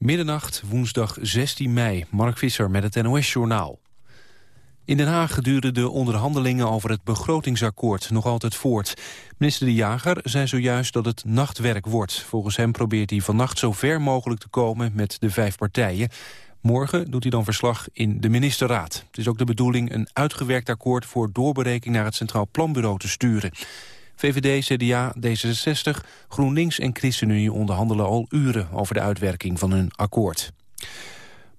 Middernacht, woensdag 16 mei. Mark Visser met het NOS-journaal. In Den Haag duren de onderhandelingen over het begrotingsakkoord nog altijd voort. Minister De Jager zei zojuist dat het nachtwerk wordt. Volgens hem probeert hij vannacht zo ver mogelijk te komen met de vijf partijen. Morgen doet hij dan verslag in de ministerraad. Het is ook de bedoeling een uitgewerkt akkoord voor doorbereking naar het Centraal Planbureau te sturen. VVD, CDA, D66, GroenLinks en ChristenUnie onderhandelen al uren over de uitwerking van hun akkoord.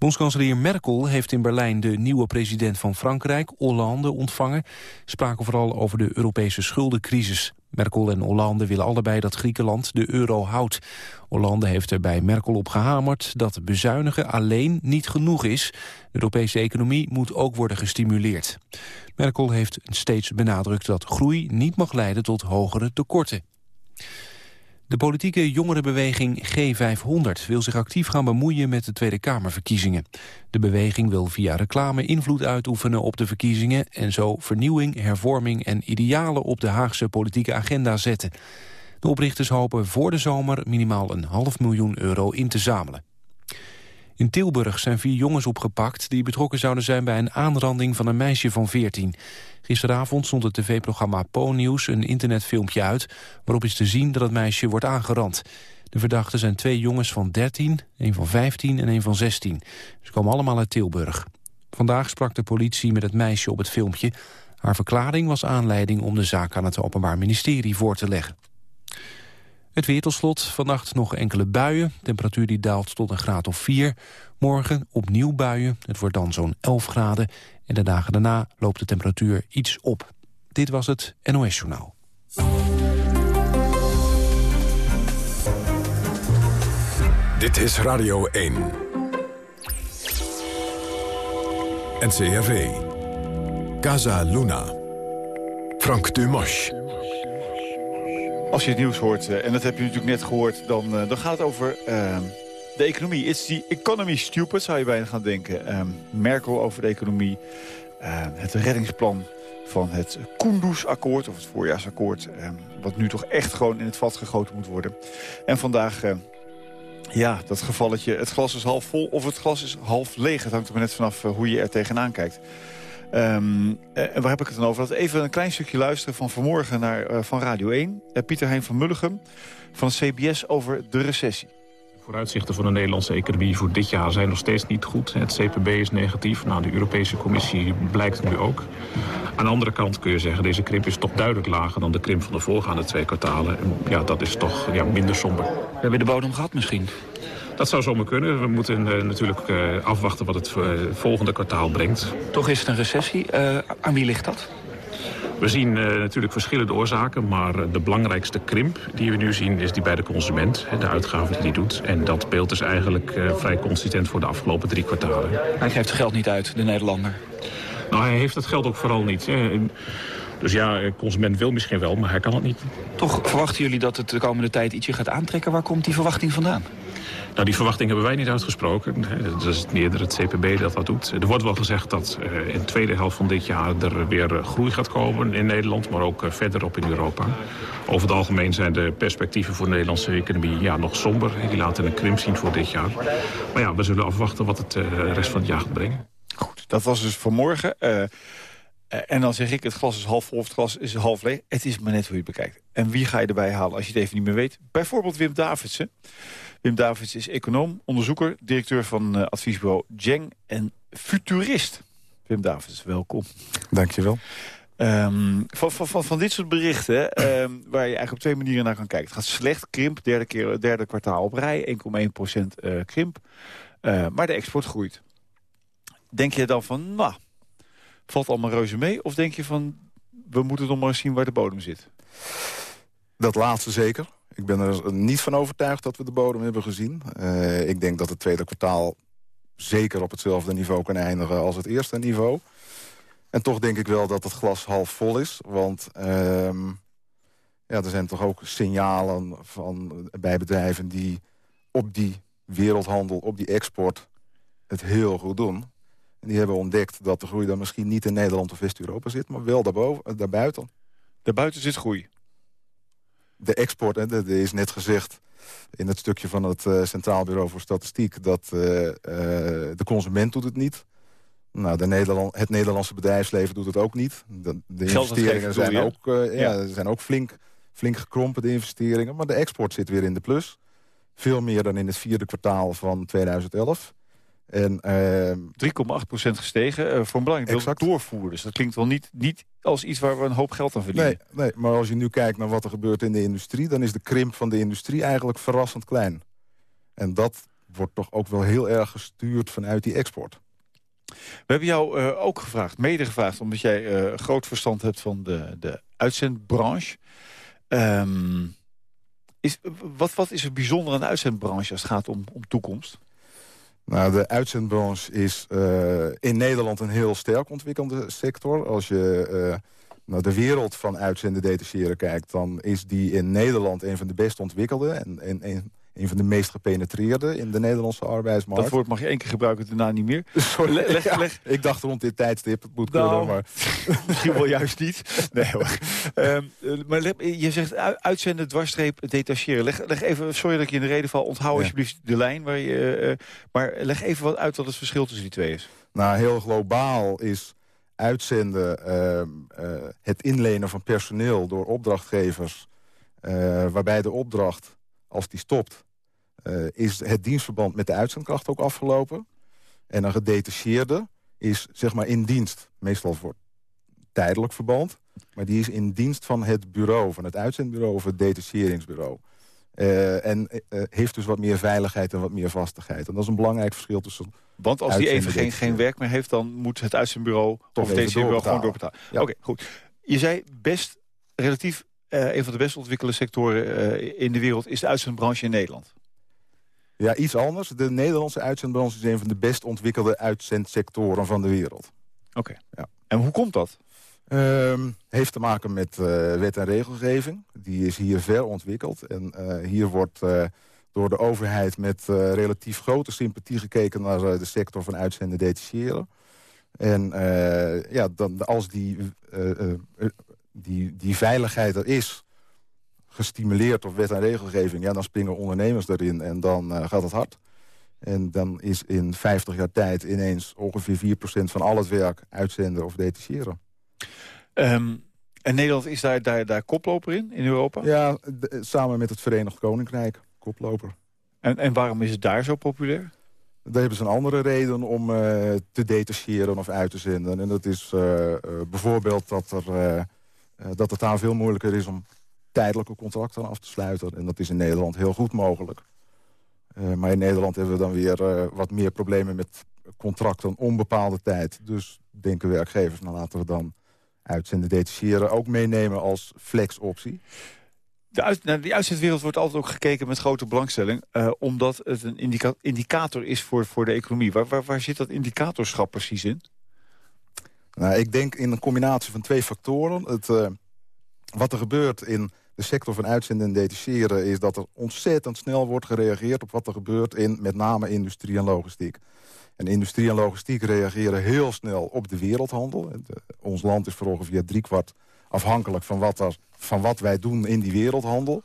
Bondskanselier Merkel heeft in Berlijn de nieuwe president van Frankrijk, Hollande, ontvangen. Spraken vooral over de Europese schuldencrisis. Merkel en Hollande willen allebei dat Griekenland de euro houdt. Hollande heeft er bij Merkel op gehamerd dat bezuinigen alleen niet genoeg is. De Europese economie moet ook worden gestimuleerd. Merkel heeft steeds benadrukt dat groei niet mag leiden tot hogere tekorten. De politieke jongerenbeweging G500 wil zich actief gaan bemoeien met de Tweede Kamerverkiezingen. De beweging wil via reclame invloed uitoefenen op de verkiezingen en zo vernieuwing, hervorming en idealen op de Haagse politieke agenda zetten. De oprichters hopen voor de zomer minimaal een half miljoen euro in te zamelen. In Tilburg zijn vier jongens opgepakt die betrokken zouden zijn bij een aanranding van een meisje van 14. Gisteravond stond het tv-programma Po-nieuws een internetfilmpje uit... waarop is te zien dat het meisje wordt aangerand. De verdachten zijn twee jongens van 13, een van 15 en een van 16. Ze komen allemaal uit Tilburg. Vandaag sprak de politie met het meisje op het filmpje. Haar verklaring was aanleiding om de zaak aan het Openbaar Ministerie voor te leggen. Het weer. Vannacht nog enkele buien. Temperatuur die daalt tot een graad of 4. Morgen opnieuw buien. Het wordt dan zo'n 11 graden. En de dagen daarna loopt de temperatuur iets op. Dit was het NOS Journaal. Dit is Radio 1. NCRV. Casa Luna. Frank Dumas. Als je het nieuws hoort, eh, en dat heb je natuurlijk net gehoord... dan, eh, dan gaat het over ehm, de economie. It's the economy stupid, zou je bijna gaan denken. Ehm, Merkel over de economie. Ehm, het reddingsplan van het Kunduz-akkoord, of het voorjaarsakkoord... wat nu toch echt gewoon in het vat gegoten moet worden. En vandaag... ja, dat gevalletje, het glas is half vol of het glas is half leeg. Het hangt er maar net vanaf eh, hoe je er tegenaan kijkt. Um, en waar heb ik het dan over? Dat even een klein stukje luisteren van vanmorgen naar, uh, van Radio 1. Uh, Pieter Hein van Mulligem van CBS over de recessie. De vooruitzichten voor de Nederlandse economie voor dit jaar zijn nog steeds niet goed. Het CPB is negatief. Nou, de Europese Commissie blijkt nu ook. Aan de andere kant kun je zeggen, deze krimp is toch duidelijk lager dan de krimp van de voorgaande twee kwartalen. En ja, dat is toch ja, minder somber. We hebben de bodem gehad misschien? Dat zou zomaar kunnen. We moeten uh, natuurlijk uh, afwachten wat het uh, volgende kwartaal brengt. Toch is het een recessie. aan wie ligt dat? We zien natuurlijk verschillende oorzaken, maar de belangrijkste krimp die we nu zien is die bij de consument, de uitgaven die hij doet. En dat beeld is eigenlijk vrij consistent voor de afgelopen drie kwartalen. Hij geeft het geld niet uit, de Nederlander. Nou, hij heeft het geld ook vooral niet. Hè. Dus ja, de consument wil misschien wel, maar hij kan het niet. Toch verwachten jullie dat het de komende tijd ietsje gaat aantrekken? Waar komt die verwachting vandaan? Nou, die verwachting hebben wij niet uitgesproken. Dat is eerder het CPB dat dat doet. Er wordt wel gezegd dat uh, in de tweede helft van dit jaar er weer groei gaat komen in Nederland, maar ook uh, verderop in Europa. Over het algemeen zijn de perspectieven voor de Nederlandse economie ja, nog somber. Die laten een krimp zien voor dit jaar. Maar ja, we zullen afwachten wat het uh, rest van het jaar gaat brengen. Goed, dat was dus vanmorgen. En dan zeg ik, het glas is half vol of het glas is half leeg. Het is maar net hoe je het bekijkt. En wie ga je erbij halen als je het even niet meer weet? Bijvoorbeeld Wim Davidsen. Wim Davids is econoom, onderzoeker, directeur van uh, adviesbureau Jeng en futurist. Wim Davids, welkom. Dankjewel. Um, van, van, van, dit soort berichten, um, waar je eigenlijk op twee manieren naar kan kijken. Het gaat slecht, krimp, derde, keer, derde kwartaal op rij, 1,1% uh, krimp. Uh, maar de export groeit. Denk je dan van, nou, valt allemaal reuze mee? Of denk je van, we moeten nog maar eens zien waar de bodem zit? Dat laatste zeker. Ik ben er niet van overtuigd dat we de bodem hebben gezien. Uh, ik denk dat het tweede kwartaal zeker op hetzelfde niveau kan eindigen als het eerste niveau. En toch denk ik wel dat het glas half vol is. Want uh, ja, er zijn toch ook signalen van, bij bedrijven die op die wereldhandel, op die export het heel goed doen. En die hebben ontdekt dat de groei dan misschien niet in Nederland of West-Europa zit... maar wel daarboven, daarbuiten. Daarbuiten zit groei? de export, hè, er is net gezegd... in het stukje van het uh, Centraal Bureau voor Statistiek... dat de consument doet het niet. Nou, de Nederland, het Nederlandse bedrijfsleven doet het ook niet. De, de investeringen zijn ook, ja, ja. zijn ook flink, flink gekrompen, de investeringen. Maar de export zit weer in de plus. Veel meer dan in het vierde kwartaal van 2011. En, 3,8% ehm, gestegen uh, voor een belangrijk deel doorvoeren. Dus dat klinkt wel niet, niet als iets waar we een hoop geld aan verdienen. Nee, nee, maar als je nu kijkt naar wat er gebeurt in de industrie... dan is de krimp van de industrie eigenlijk verrassend klein. En dat wordt toch ook wel heel erg gestuurd vanuit die export. We hebben jou uh, ook gevraagd, mede gevraagd... omdat jij uh, groot verstand hebt van de, de uitzendbranche. Um, is, wat, wat is er bijzonder aan de uitzendbranche als het gaat om, om toekomst? Nou, de uitzendbranche is uh, in Nederland een heel sterk ontwikkelde sector. Als je uh, naar de wereld van uitzenden detacheren kijkt... dan is die in Nederland een van de best ontwikkelde... en, en, en een van de meest gepenetreerde in de Nederlandse arbeidsmarkt. Dat woord mag je één keer gebruiken, daarna niet meer. Sorry, leg, leg. ik dacht rond dit tijdstip, het moet nou, kunnen, maar... misschien wel juist niet. Nee hoor. Um, maar je zegt uitzenden, dwarsstreep, detacheren. Leg, leg even, sorry dat ik je in de reden val, onthoud alsjeblieft de lijn. Waar je, uh, maar leg even wat uit wat het verschil tussen die twee is. Nou, heel globaal is uitzenden uh, uh, het inlenen van personeel door opdrachtgevers... waarbij de opdracht als die stopt, uh, is het dienstverband met de uitzendkracht ook afgelopen. En een gedetacheerde is zeg maar in dienst, meestal voor tijdelijk verband. Maar die is in dienst van het bureau, van het uitzendbureau of het detacheringsbureau. Uh, en uh, heeft dus wat meer veiligheid en wat meer vastigheid. En dat is een belangrijk verschil tussen... Want als die even geen, geen werk meer heeft... dan moet het uitzendbureau of het detacheringsbureau gewoon doorbetalen. Ja. Oké, goed. Je zei best relatief uh, een van de best ontwikkelde sectoren uh, in de wereld is de uitzendbranche in Nederland. Ja, iets anders. De Nederlandse uitzendbranche is een van de best ontwikkelde uitzendsectoren van de wereld. Oké. Ja. En hoe komt dat? Um, heeft te maken met uh, wet en regelgeving. Die is hier ver ontwikkeld. En hier wordt door de overheid met relatief grote sympathie gekeken... naar de sector van uitzenden detacheren. En ja, dan, als die die, die veiligheid er is, gestimuleerd door wet en regelgeving... Ja, dan springen ondernemers erin en dan uh, gaat het hard. En dan is in 50 jaar tijd ineens ongeveer 4% van al het werk uitzenden of detacheren. Um, en Nederland is daar, daar, daar koploper in, in Europa? Ja, samen met het Verenigd Koninkrijk, koploper. En, en waarom is het daar zo populair? Daar hebben ze een andere reden om uh, te detacheren of uit te zenden. En dat is uh, bijvoorbeeld dat er eh, dat het daar veel moeilijker is om tijdelijke contracten af te sluiten. En dat is in Nederland heel goed mogelijk. Uh, maar in Nederland hebben we dan weer uh, wat meer problemen met contracten onbepaalde tijd. Dus denken werkgevers, nou laten we dan uitzenden detacheren ook meenemen als flexoptie. De uit, nou, die uitzendwereld wordt altijd ook gekeken met grote belangstelling... Omdat het een indica indicator is voor, voor de economie. Waar, waar zit dat indicatorschap precies in? Nou, ik denk in een combinatie van twee factoren. Het, uh, wat er gebeurt in de sector van uitzenden en detacheren... is dat er ontzettend snel wordt gereageerd op wat er gebeurt... in met name industrie en logistiek. En industrie en logistiek reageren heel snel op de wereldhandel. De, ons land is voor ongeveer driekwart afhankelijk van wat, van wat wij doen in die wereldhandel.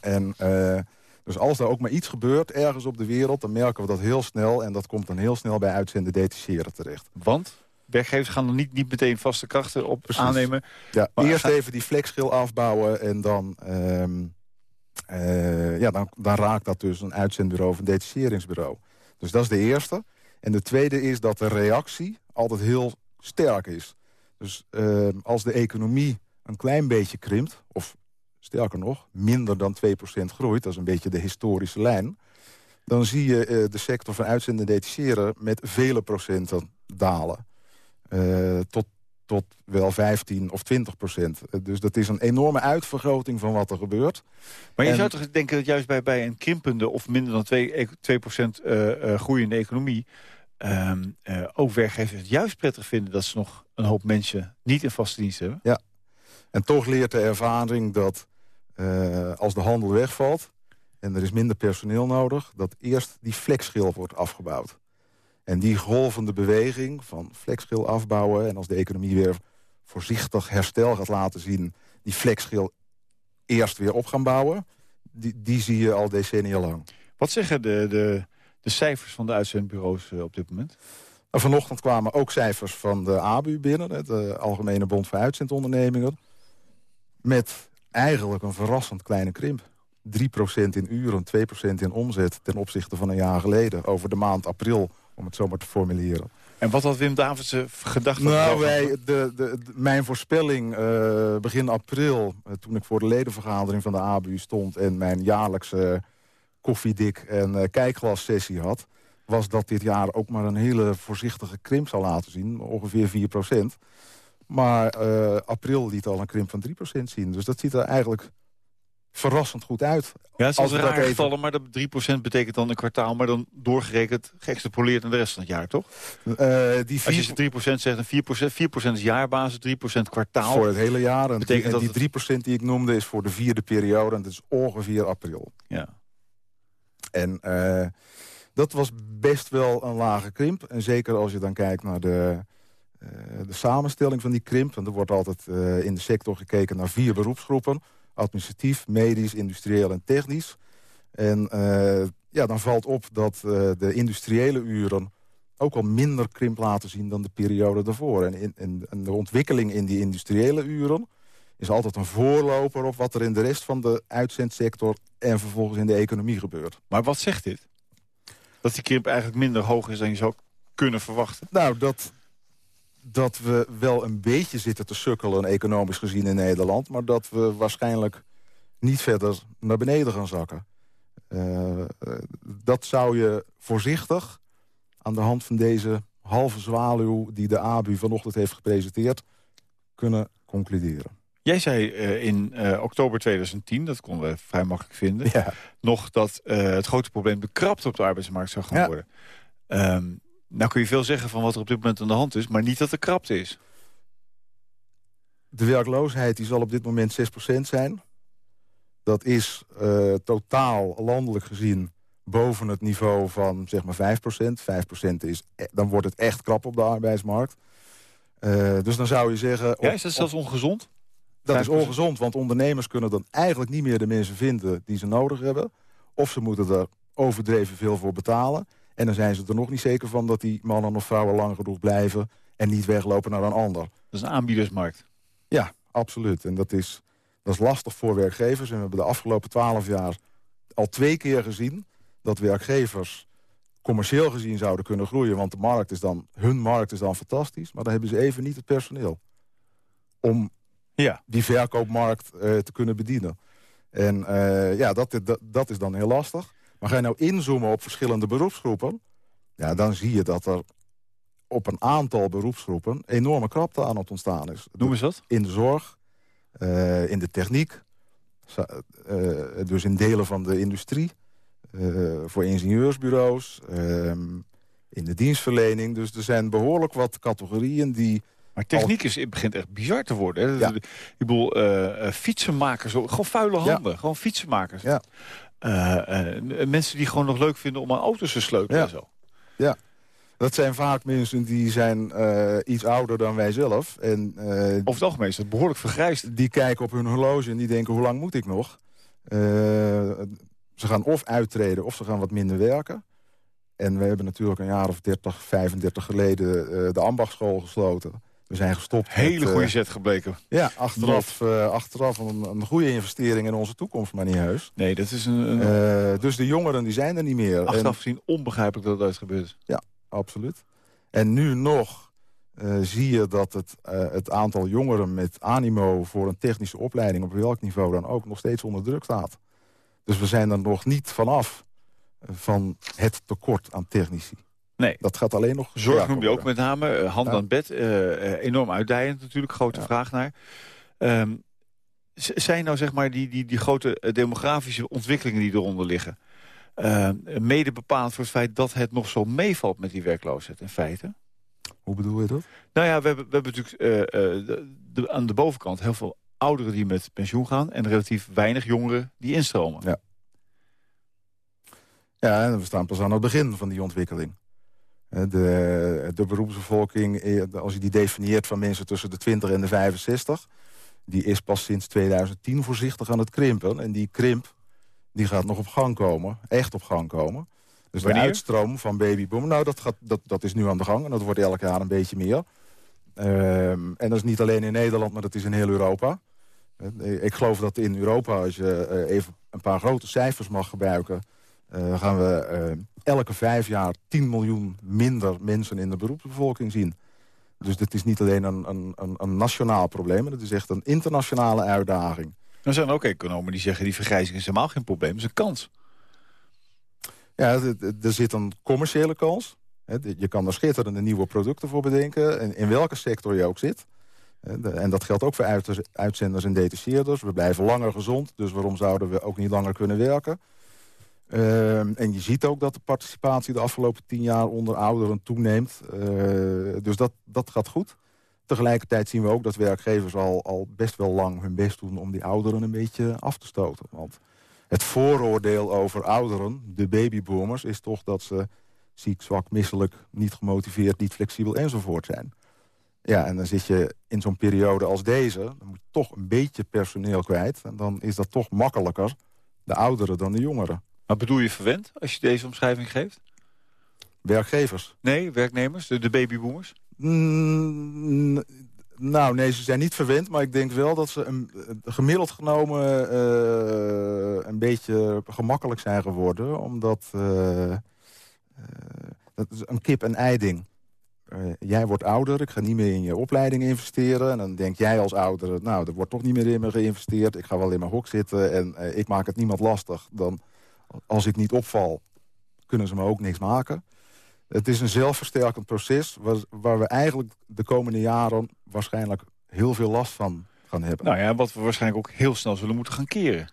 En... Uh, dus als er ook maar iets gebeurt ergens op de wereld... dan merken we dat heel snel. En dat komt dan heel snel bij uitzenden detacheren terecht. Want? Werkgevers gaan er niet, niet meteen vaste krachten op aannemen. Ja, eerst even die flexschil afbouwen en dan, um, uh, ja, dan, dan raakt dat dus een uitzendbureau of een detacheringsbureau. Dus dat is de eerste. En de tweede is dat de reactie altijd heel sterk is. Dus uh, als de economie een klein beetje krimpt, of sterker nog, minder dan 2% groeit... dat is een beetje de historische lijn... dan zie je uh, de sector van uitzenden detacheren met vele procenten dalen. Uh, tot, tot wel 15 of 20 procent. Eh, dus dat is een enorme uitvergroting van wat er gebeurt. Maar je zou toch denken dat juist bij, bij een krimpende... of minder dan 2, 2 procent uh, groeiende economie... Uh, ook werkgevers het juist prettig vinden... dat ze nog een hoop mensen niet in vaste dienst hebben? Ja, en toch leert de ervaring dat als de handel wegvalt... en er is minder personeel nodig... dat eerst die flexschil wordt afgebouwd. En die golvende beweging van flexschil afbouwen... en als de economie weer voorzichtig herstel gaat laten zien... die flexschil eerst weer op gaan bouwen... die, die zie je al decennia lang. Wat zeggen de, de, de cijfers van de uitzendbureaus uh, op dit moment? vanochtend kwamen ook cijfers van de ABU binnen, de Algemene Bond voor Uitzendondernemingen. Met eigenlijk een verrassend kleine krimp. 3% in uren, 2% in omzet ten opzichte van een jaar geleden. Over de maand april, om het zo maar te formuleren. En wat had Wim Davidsen gedacht? Nou, wij, de, de, de, mijn voorspelling uh, begin april... Uh, toen ik voor de ledenvergadering van de ABU stond... en mijn jaarlijkse koffiedik en uh, kijkglassessie had... was dat dit jaar ook maar een hele voorzichtige krimp zou laten zien. Ongeveer 4% Maar april liet al een krimp van 3% zien. Dus dat ziet er eigenlijk verrassend goed uit. Ja, het is een raar gevallen, maar dat 3% betekent dan een kwartaal... maar dan doorgerekend geëxtrapoleerd in de rest van het jaar, toch? Uh, die vier... Als je 3% zegt, en 4%, 4% is jaarbasis, 3% kwartaal. Voor het hele jaar. En, betekent die, die 3% die ik noemde is voor de vierde periode... en dat is ongeveer april. Ja. En uh, dat was best wel een lage krimp. En zeker als je dan kijkt naar de, uh, de samenstelling van die krimp... want er wordt altijd in de sector gekeken naar vier beroepsgroepen administratief, medisch, industrieel en technisch. En uh, ja, dan valt op dat uh, de industriële uren ook al minder krimp laten zien dan de periode daarvoor. En, in, en, de ontwikkeling in die industriële uren is altijd een voorloper op wat er in de rest van de uitzendsector en vervolgens in de economie gebeurt. Maar wat zegt dit? Dat die krimp eigenlijk minder hoog is dan je zou kunnen verwachten? Nou, dat, dat we wel een beetje zitten te sukkelen, economisch gezien in Nederland... maar dat we waarschijnlijk niet verder naar beneden gaan zakken. Uh, dat zou je voorzichtig aan de hand van deze halve zwaluw... die de ABU vanochtend heeft gepresenteerd, kunnen concluderen. Jij zei uh, in uh, oktober 2010, dat konden we vrij makkelijk vinden... Ja. nog dat het grote probleem de krapte op de arbeidsmarkt zou gaan ja. worden. Um, nou kun je veel zeggen van wat er op dit moment aan de hand is... maar niet dat er krapte is. De werkloosheid die zal op dit moment 6% zijn. Dat is uh, totaal landelijk gezien boven het niveau van zeg maar 5%. 5% is, e-, dan wordt het echt krap op de arbeidsmarkt. Uh, dus dan zou je zeggen... Ja, is dat zelfs ongezond? Dat is ongezond, want ondernemers kunnen dan eigenlijk niet meer de mensen vinden die ze nodig hebben. Of ze moeten er overdreven veel voor betalen. En dan zijn ze er nog niet zeker van dat die mannen of vrouwen lang genoeg blijven... en niet weglopen naar een ander. Dat is een aanbiedersmarkt. Ja, absoluut. En dat is, dat is lastig voor werkgevers. En we hebben de afgelopen twaalf jaar al twee keer gezien... dat werkgevers commercieel gezien zouden kunnen groeien... want de markt is dan, hun markt is dan fantastisch... maar dan hebben ze even niet het personeel... om ja. die verkoopmarkt uh, te kunnen bedienen. En uh, ja, dat, dat, dat is dan heel lastig. Maar ga je nou inzoomen op verschillende beroepsgroepen... Ja, dan zie je dat er op een aantal beroepsgroepen enorme krapte aan het ontstaan is. Noem eens dat? In de zorg, uh, in de techniek, uh, dus in delen van de industrie... Uh, voor ingenieursbureaus, ehm, in de dienstverlening. Dus er zijn behoorlijk wat categorieën die... Maar techniek is, het begint echt bizar te worden. Hè? Ja. Ik bedoel, fietsenmakers, gewoon vuile handen. Ja. Gewoon fietsenmakers. Ja. Uh, uh, mensen die gewoon nog leuk vinden om aan auto's te sleutelen ja. en zo. Ja, dat zijn vaak mensen die zijn uh, iets ouder dan wij zelf. En, Over het algemeen is dat behoorlijk vergrijsd. Die kijken op hun horloge en die denken, hoe lang moet ik nog? ze gaan of uittreden of ze gaan wat minder werken. En we hebben natuurlijk een jaar of 30, 35 geleden de ambachtschool gesloten. We zijn gestopt. Hele met, goede zet gebleken. Ja, achteraf, uh, achteraf een, een, goede investering in onze toekomst, maar niet heus. Nee, dat is een... een... Uh, dus de jongeren die zijn er niet meer. Achteraf gezien onbegrijpelijk dat dat gebeurt. Ja, absoluut. En nu nog uh, zie je dat het, het aantal jongeren met animo voor een technische opleiding... op welk niveau dan ook nog steeds onder druk staat. Dus we zijn er nog niet vanaf van het tekort aan technici. Nee. Dat gaat alleen nog... Zorg noem je ook met name. Uh, hand ja. aan bed. Uh, enorm uitdijend natuurlijk. Grote ja. vraag naar. Um, zijn nou zeg maar die, die, die grote demografische ontwikkelingen die eronder liggen... Uh, mede bepaald voor het feit dat het nog zo meevalt met die werkloosheid in feite? Hoe bedoel je dat? Nou ja, we hebben, we hebben natuurlijk de, de, aan de bovenkant heel veel ouderen die met pensioen gaan... en relatief weinig jongeren die instromen. Ja. Ja, en we staan pas aan het begin van die ontwikkeling. De, de beroepsbevolking, als je die definieert van mensen tussen de 20 en de 65... die is pas sinds 2010 voorzichtig aan het krimpen. En die krimp die gaat nog op gang komen. Echt op gang komen. Dus Wanneer? de uitstroom van babyboom, nou dat, gaat, dat, dat is nu aan de gang. En dat wordt elk jaar een beetje meer. Ehm, en dat is niet alleen in Nederland, maar dat is in heel Europa. Eh, Ik geloof dat in Europa, als je eh, even een paar grote cijfers mag gebruiken... eh, gaan we eh, elke vijf jaar 10 miljoen minder mensen in de beroepsbevolking zien. Dus dit is niet alleen een, een, een, nationaal probleem... het is echt een internationale uitdaging. Er zijn ook economen die zeggen... die vergrijzing is helemaal geen probleem, het is een kans. Ja, er zit een commerciële kans. Je kan er schitterende nieuwe producten voor bedenken. In, welke sector je ook zit. En dat geldt ook voor uit- uitzenders en detacheerders. We blijven langer gezond, dus waarom zouden we ook niet langer kunnen werken? Ehm, en je ziet ook dat de participatie de afgelopen tien jaar onder ouderen toeneemt. Eh, dus dat, dat gaat goed. Tegelijkertijd zien we ook dat werkgevers al, al best wel lang hun best doen... om die ouderen een beetje af te stoten. Want het vooroordeel over ouderen, de babyboomers... is toch dat ze ziek, zwak, misselijk, niet gemotiveerd... niet flexibel enzovoort zijn. Ja, en dan zit je in zo'n periode als deze... dan moet je toch een beetje personeel kwijt. En dan is dat toch makkelijker, de ouderen dan de jongeren. Maar bedoel je verwend als je deze omschrijving geeft? Werkgevers. Nee, werknemers, de, de babyboomers? Mm, nou, nee, ze zijn niet verwend, maar ik denk wel dat ze een, gemiddeld genomen eh, een beetje gemakkelijk zijn geworden. Omdat eh, eh, dat is een kip-en-ei-ding. Eh, jij wordt ouder, ik ga niet meer in je opleiding investeren. En dan denk jij als ouder, nou, er wordt toch niet meer in me geïnvesteerd. Ik ga wel in mijn hok zitten en eh, ik maak het niemand lastig. Dan, als ik niet opval, kunnen ze me ook niks maken. Het is een zelfversterkend proces waar, waar we eigenlijk de komende jaren waarschijnlijk heel veel last van gaan hebben. Nou ja, wat we waarschijnlijk ook heel snel zullen moeten gaan keren.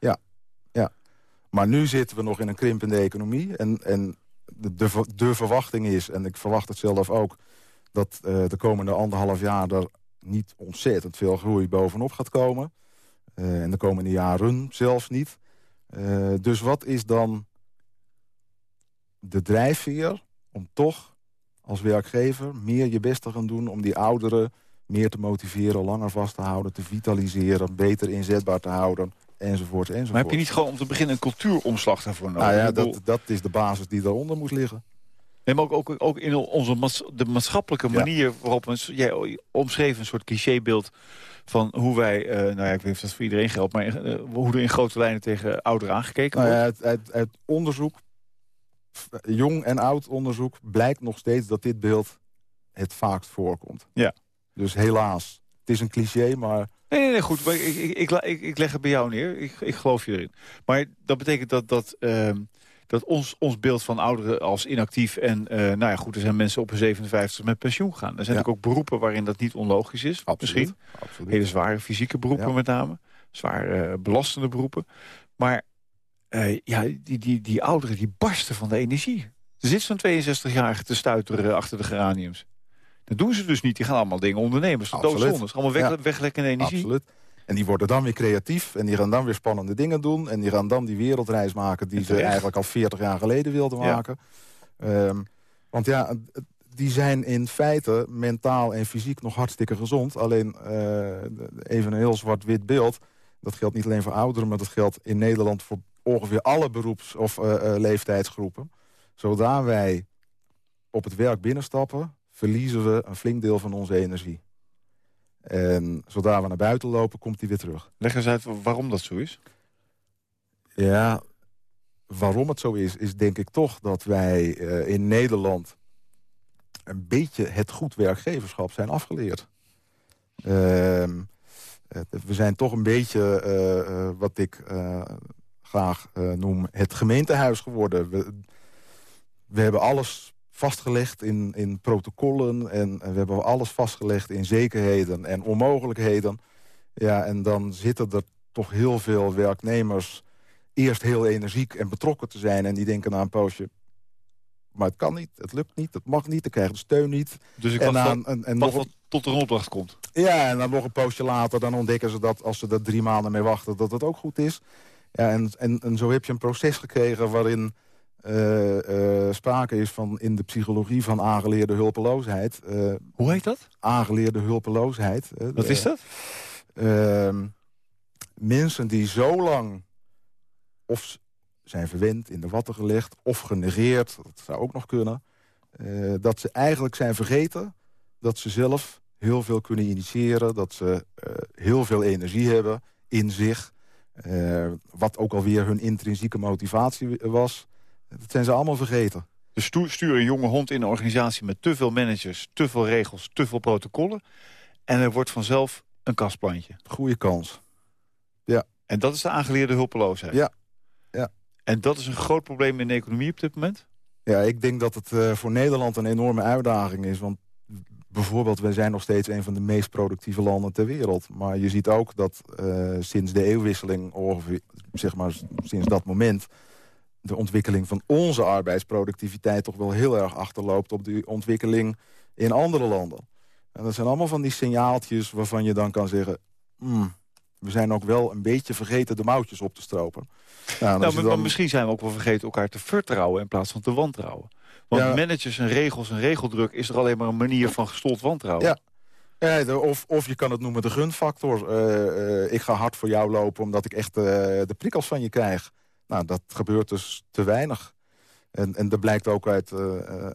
Maar nu zitten we nog in een krimpende economie. En, en de, de verwachting is, en ik verwacht het zelf ook... dat eh, de komende anderhalf jaar er niet ontzettend veel groei bovenop gaat komen. Eh, en de komende jaren zelfs niet. Eh, dus wat is dan de drijfveer om toch als werkgever meer je best te gaan doen... om die ouderen meer te motiveren, langer vast te houden, te vitaliseren... beter inzetbaar te houden, enzovoort, enzovoort. Maar heb je niet gewoon om te beginnen een cultuuromslag daarvoor nodig? Nou ja, dat, dat is de basis die daaronder moet liggen. Nee, maar ook, ook, ook in onze maats- de maatschappelijke Ja. manier waarop... Jij omschreef een soort clichébeeld van hoe wij... eh, nou ja, ik weet niet of dat voor iedereen geldt... maar eh, hoe er in grote lijnen tegen ouderen aangekeken Nou wordt. ja, uit, uit onderzoek, jong en oud onderzoek... blijkt nog steeds dat dit beeld het vaakst voorkomt. Ja. Dus helaas. Het is een cliché, maar Nee, nee, nee, goed. Ik, ik, ik, la- ik, ik leg het bij jou neer. Ik, ik geloof je erin. Maar dat betekent dat, dat, ehm, dat ons, ons beeld van ouderen als inactief... en eh, nou ja, goed, er zijn mensen op hun 57 met pensioen gaan. Er zijn Ja. natuurlijk ook beroepen waarin dat niet onlogisch is. absoluut. Misschien. absoluut. Hele zware fysieke beroepen Ja. met name. Zwaar eh, belastende beroepen. Maar eh, ja, die, die, die ouderen die barsten van de energie. Er zit zo'n 62-jarige te stuiteren achter de geraniums. Dat doen ze dus niet. Die gaan allemaal dingen ondernemen. Dat is. Dat allemaal weg, Ja. weglekkende energie. Absoluut. En die worden dan weer creatief en die gaan dan weer spannende dingen doen... en die gaan dan die wereldreis maken die ze eigenlijk al 40 jaar geleden wilden Ja. maken. Ehm, want ja, die zijn in feite mentaal en fysiek nog hartstikke gezond. Alleen eh, even een heel zwart-wit beeld. Dat geldt niet alleen voor ouderen, maar dat geldt in Nederland... voor ongeveer alle beroeps- of eh, eh, leeftijdsgroepen. Zodra wij op het werk binnenstappen... verliezen we een flink deel van onze energie. En zodra we naar buiten lopen, komt die weer terug. Leg eens uit waarom dat zo is. Ja, waarom het zo is, is denk ik toch dat wij eh, in Nederland... een beetje het goed werkgeverschap zijn afgeleerd. Ehm, eh, we zijn toch een beetje eh, eh, wat ik graag noem het gemeentehuis geworden. We, we hebben alles vastgelegd in, in protocollen... En, en we hebben alles vastgelegd in zekerheden en onmogelijkheden. Ja, en dan zitten er toch heel veel werknemers eerst heel energiek en betrokken te zijn... en die denken na een poosje... maar het kan niet, het lukt niet, het mag niet, ik krijg de steun niet. Dus ik En, wacht aan, en, en wacht nog, wel tot er een opdracht komt. ja, en dan nog een poosje later, dan ontdekken ze dat... als ze er drie maanden mee wachten, dat het ook goed is. Ja, en, en, en zo heb je een proces gekregen waarin eh, sprake is van... in de psychologie van aangeleerde hulpeloosheid. eh, Hoe heet dat? aangeleerde hulpeloosheid. Wat is dat? Ehm, mensen die zo lang of zijn verwend, in de watten gelegd of genegeerd. Dat zou ook nog kunnen. Uh, dat ze eigenlijk zijn vergeten dat ze zelf heel veel kunnen initiëren. Dat ze uh, heel veel energie hebben in zich. Uh, wat ook alweer hun intrinsieke motivatie was. Dat zijn ze allemaal vergeten. Dus stuur een jonge hond in een organisatie met te veel managers... te veel regels, te veel protocollen... en er wordt vanzelf een kastplantje. Goeie kans. Ja. En dat is de aangeleerde hulpeloosheid. Ja. ja. En dat is een groot probleem in de economie op dit moment? Ja, ik denk dat het uh, voor Nederland een enorme uitdaging is. Want bijvoorbeeld, wij zijn nog steeds een van de meest productieve landen ter wereld. Maar je ziet ook dat uh, sinds de eeuwwisseling, ongeveer, zeg maar sinds dat moment... de ontwikkeling van onze arbeidsproductiviteit toch wel heel erg achterloopt... op de ontwikkeling in andere landen. En dat zijn allemaal van die signaaltjes waarvan je dan kan zeggen... Mm, we zijn ook wel een beetje vergeten de mouwtjes op te stropen. Nou, nou maar, dan... misschien zijn we ook wel vergeten elkaar te vertrouwen... in plaats van te wantrouwen. Want ja. managers en regels en regeldruk... is er alleen maar een manier van gestold wantrouwen. Ja. Ja, of, of je kan het noemen de gunfactor. Uh, uh, ik ga hard voor jou lopen omdat ik echt uh, de prikkels van je krijg. Nou, dat gebeurt dus te weinig. En, en dat blijkt ook uit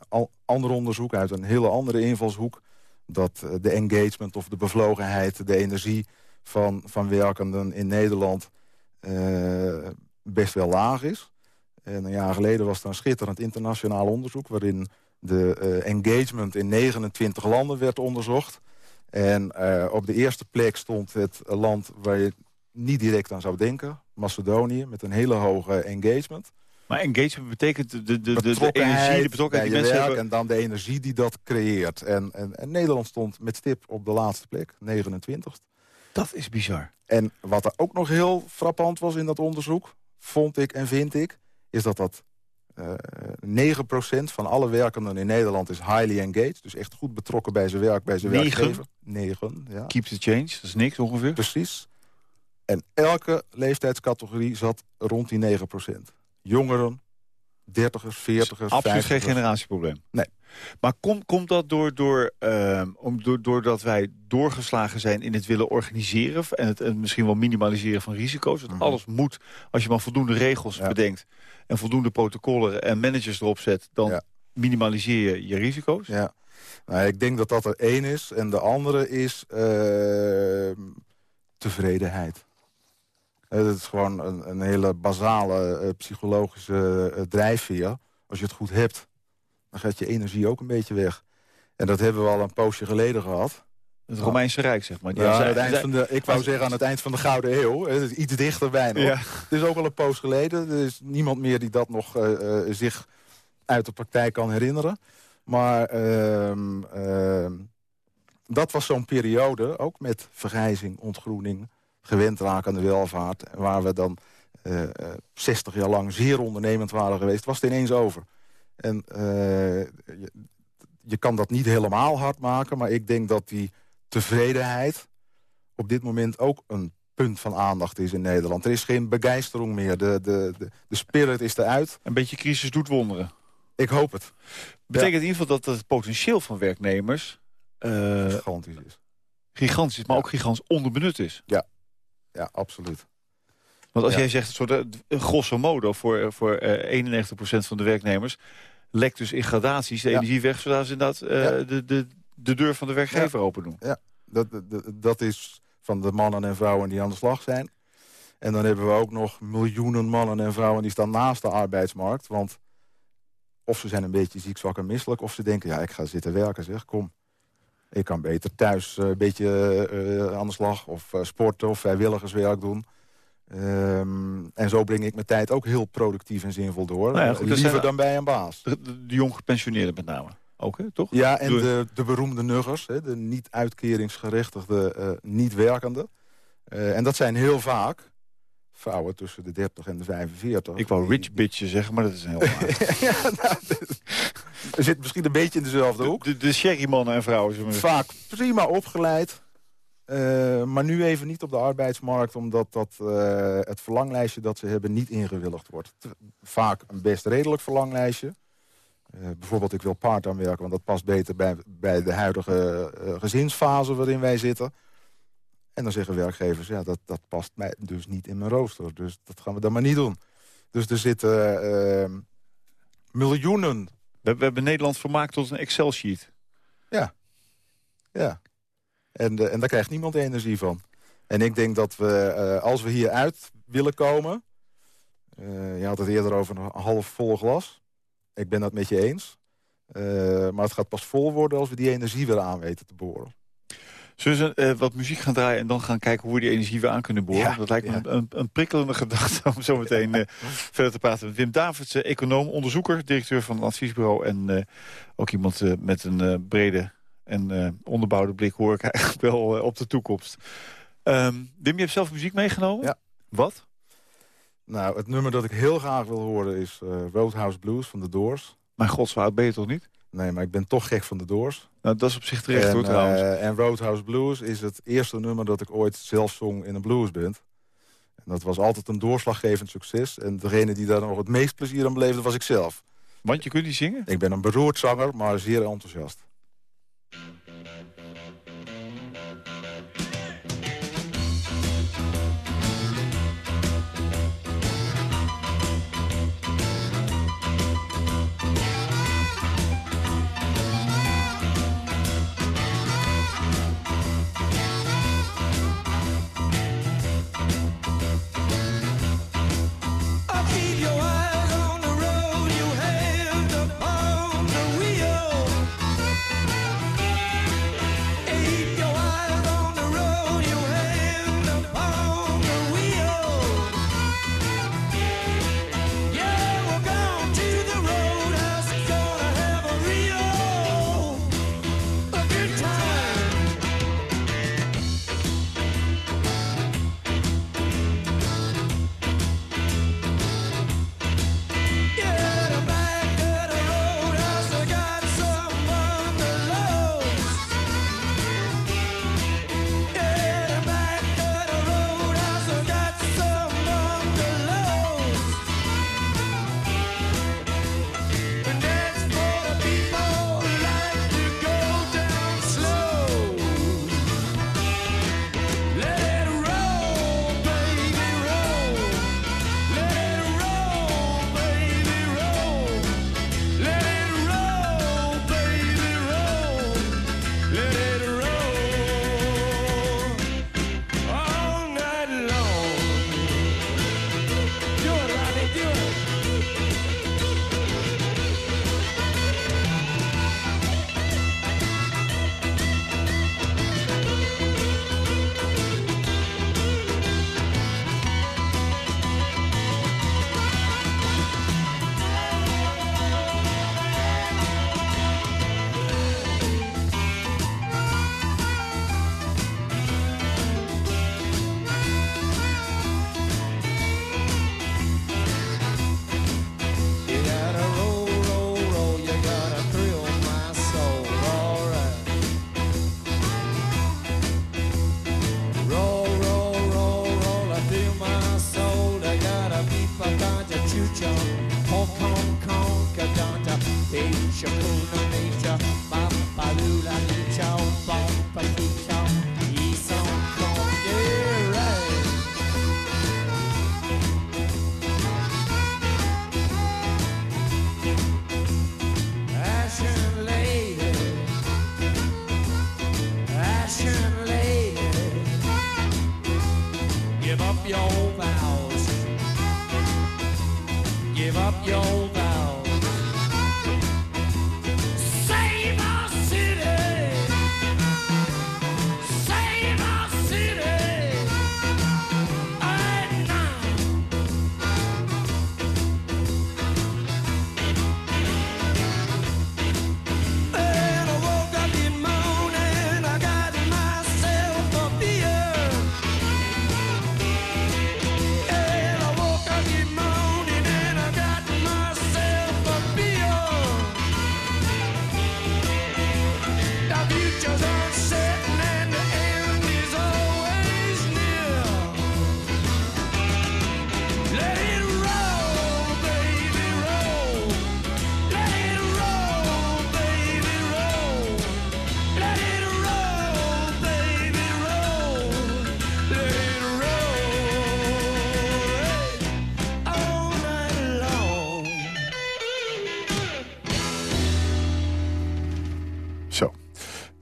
al, ander onderzoek, uit een hele andere invalshoek... dat de engagement of de bevlogenheid, de energie van, van werkenden in Nederland... best wel laag is. En een jaar geleden was er een schitterend internationaal onderzoek... waarin de uh, engagement in 29 landen werd onderzocht. En uh, op de eerste plek stond het land waar je niet direct aan zou denken. Macedonië, met een hele hoge engagement. Maar engagement betekent de, de, de, de energie, de betrokkenheid die mensen hebben... En dan de energie die dat creëert. En, en, en Nederland stond met stip op de laatste plek, 29 Dat is bizar. En wat er ook nog heel frappant was in dat onderzoek... vond ik en vind ik is dat dat uh, 9% van alle werkenden in Nederland is highly engaged. Dus echt goed betrokken bij zijn werk, bij zijn 9? werkgever. 9, ja. Keep the change, dat is niks ongeveer. Precies. En elke leeftijdscategorie zat rond die 9%. Jongeren, dertigers, veertigers, Absoluut geen generatieprobleem. Nee. Maar komt komt dat door, door, uh, om, door, doordat wij doorgeslagen zijn in het willen organiseren... en het, en misschien wel minimaliseren van risico's? Dat mm -hmm. alles moet, als je maar voldoende regels ja. bedenkt... en voldoende protocollen en managers erop zet... dan ja. minimaliseer je je risico's? Ja. Nou, ik denk dat dat er één is. En de andere is uh, tevredenheid. Het is gewoon een, een hele basale uh, psychologische uh, drijfveer. Als je het goed hebt, dan gaat je energie ook een beetje weg. En dat hebben we al een poosje geleden gehad. Het Romeinse Rijk, zeg maar. Ja, aan het eind van de, ik wou zeggen aan het eind van de Gouden Eeuw. Het is iets dichterbij nog. Ja. Het is ook al een poos geleden. Er is niemand meer die dat nog uh, uh, zich uit de praktijk kan herinneren. Maar uh, dat was zo'n periode, ook met vergrijzing, ontgroening gewend raken aan de welvaart... waar we dan uh, 60 jaar lang zeer ondernemend waren geweest... was het ineens over. En uh, je, je, kan dat niet helemaal hard maken... maar ik denk dat die tevredenheid op dit moment ook een punt van aandacht is in Nederland. Er is geen begeistering meer. De, de, de, de spirit is eruit. Een beetje crisis doet wonderen. Ik hoop het. Betekent ja. in ieder geval dat het potentieel van werknemers... Uh, gigantisch is. Gigantisch, maar ja. ook gigantisch onderbenut is. Ja, ja, absoluut. Want als ja. jij zegt, soort, uh, grosso modo, voor, voor uh, 91% van de werknemers... lekt dus in gradaties de ja. energie weg... zodat ze inderdaad uh, ja. de, de, de deur van de werkgever open doen. Ja, dat, dat, dat is van de mannen en vrouwen die aan de slag zijn. En dan hebben we ook nog miljoenen mannen en vrouwen... die staan naast de arbeidsmarkt. Want of ze zijn een beetje ziek, zwak en misselijk... of ze denken, ja, ik ga zitten werken, zeg, kom... Ik kan beter thuis uh, een beetje uh, aan de slag of uh, sporten of vrijwilligerswerk doen. Um, en zo breng ik mijn tijd ook heel productief en zinvol door. Nou ja, goed, Liever zijn, dan bij een baas. De, de, de jong gepensioneerden met name. Ook, hè, toch? Ja, en de, de beroemde nuggers. Hè, de niet uitkeringsgerechtigde, niet werkende. en dat zijn heel vaak vrouwen tussen de 30 en de 45. Ik wou rich bitches zeggen, maar dat is heel ja, nou, zit misschien een beetje in dezelfde hoek. De, de, de sherrymannen en vrouwen. Vaak prima opgeleid. Uh, maar nu even niet op de arbeidsmarkt... omdat dat, uh, het verlanglijstje dat ze hebben niet ingewilligd wordt. Vaak een best redelijk verlanglijstje. Uh, bijvoorbeeld ik wil part-time werken... want dat past beter bij, bij de huidige gezinsfase waarin wij zitten. En dan zeggen werkgevers... ja, dat, dat past mij dus niet in mijn rooster. Dus dat gaan we dan maar niet doen. Dus er zitten miljoenen... We, hebben Nederland vermaakt tot een Excel-sheet. Ja. Ja. En, uh, en daar krijgt niemand energie van. En ik denk dat we, uh, als we hieruit willen komen... je had het eerder over een half vol glas. Ik ben dat met je eens. maar het gaat pas vol worden als we die energie weer aan weten te boren. Zullen we uh, wat muziek gaan draaien en dan gaan kijken hoe we die energie weer aan kunnen boren? dat lijkt me een, een, prikkelende gedachte om zo meteen uh, verder te praten met Wim Davids, uh, econoom, onderzoeker, directeur van het adviesbureau en ook iemand met een brede en onderbouwde blik hoor ik eigenlijk wel op de toekomst. Um, Wim, je hebt zelf muziek meegenomen? Ja. Wat? Nou, het nummer dat ik heel graag wil horen is Roadhouse Blues van The Doors. Mijn god, zo oud ben je toch niet? Nee, maar ik ben toch gek van de Doors. Nou, dat is op zich terecht hoor trouwens. Uh, en Roadhouse Blues is het eerste nummer dat ik ooit zelf zong in een bluesband. En dat was altijd een doorslaggevend succes. En degene die daar nog het meest plezier aan beleefde was ik zelf. Want je kunt niet zingen? Ik ben een beroerd zanger, maar zeer enthousiast.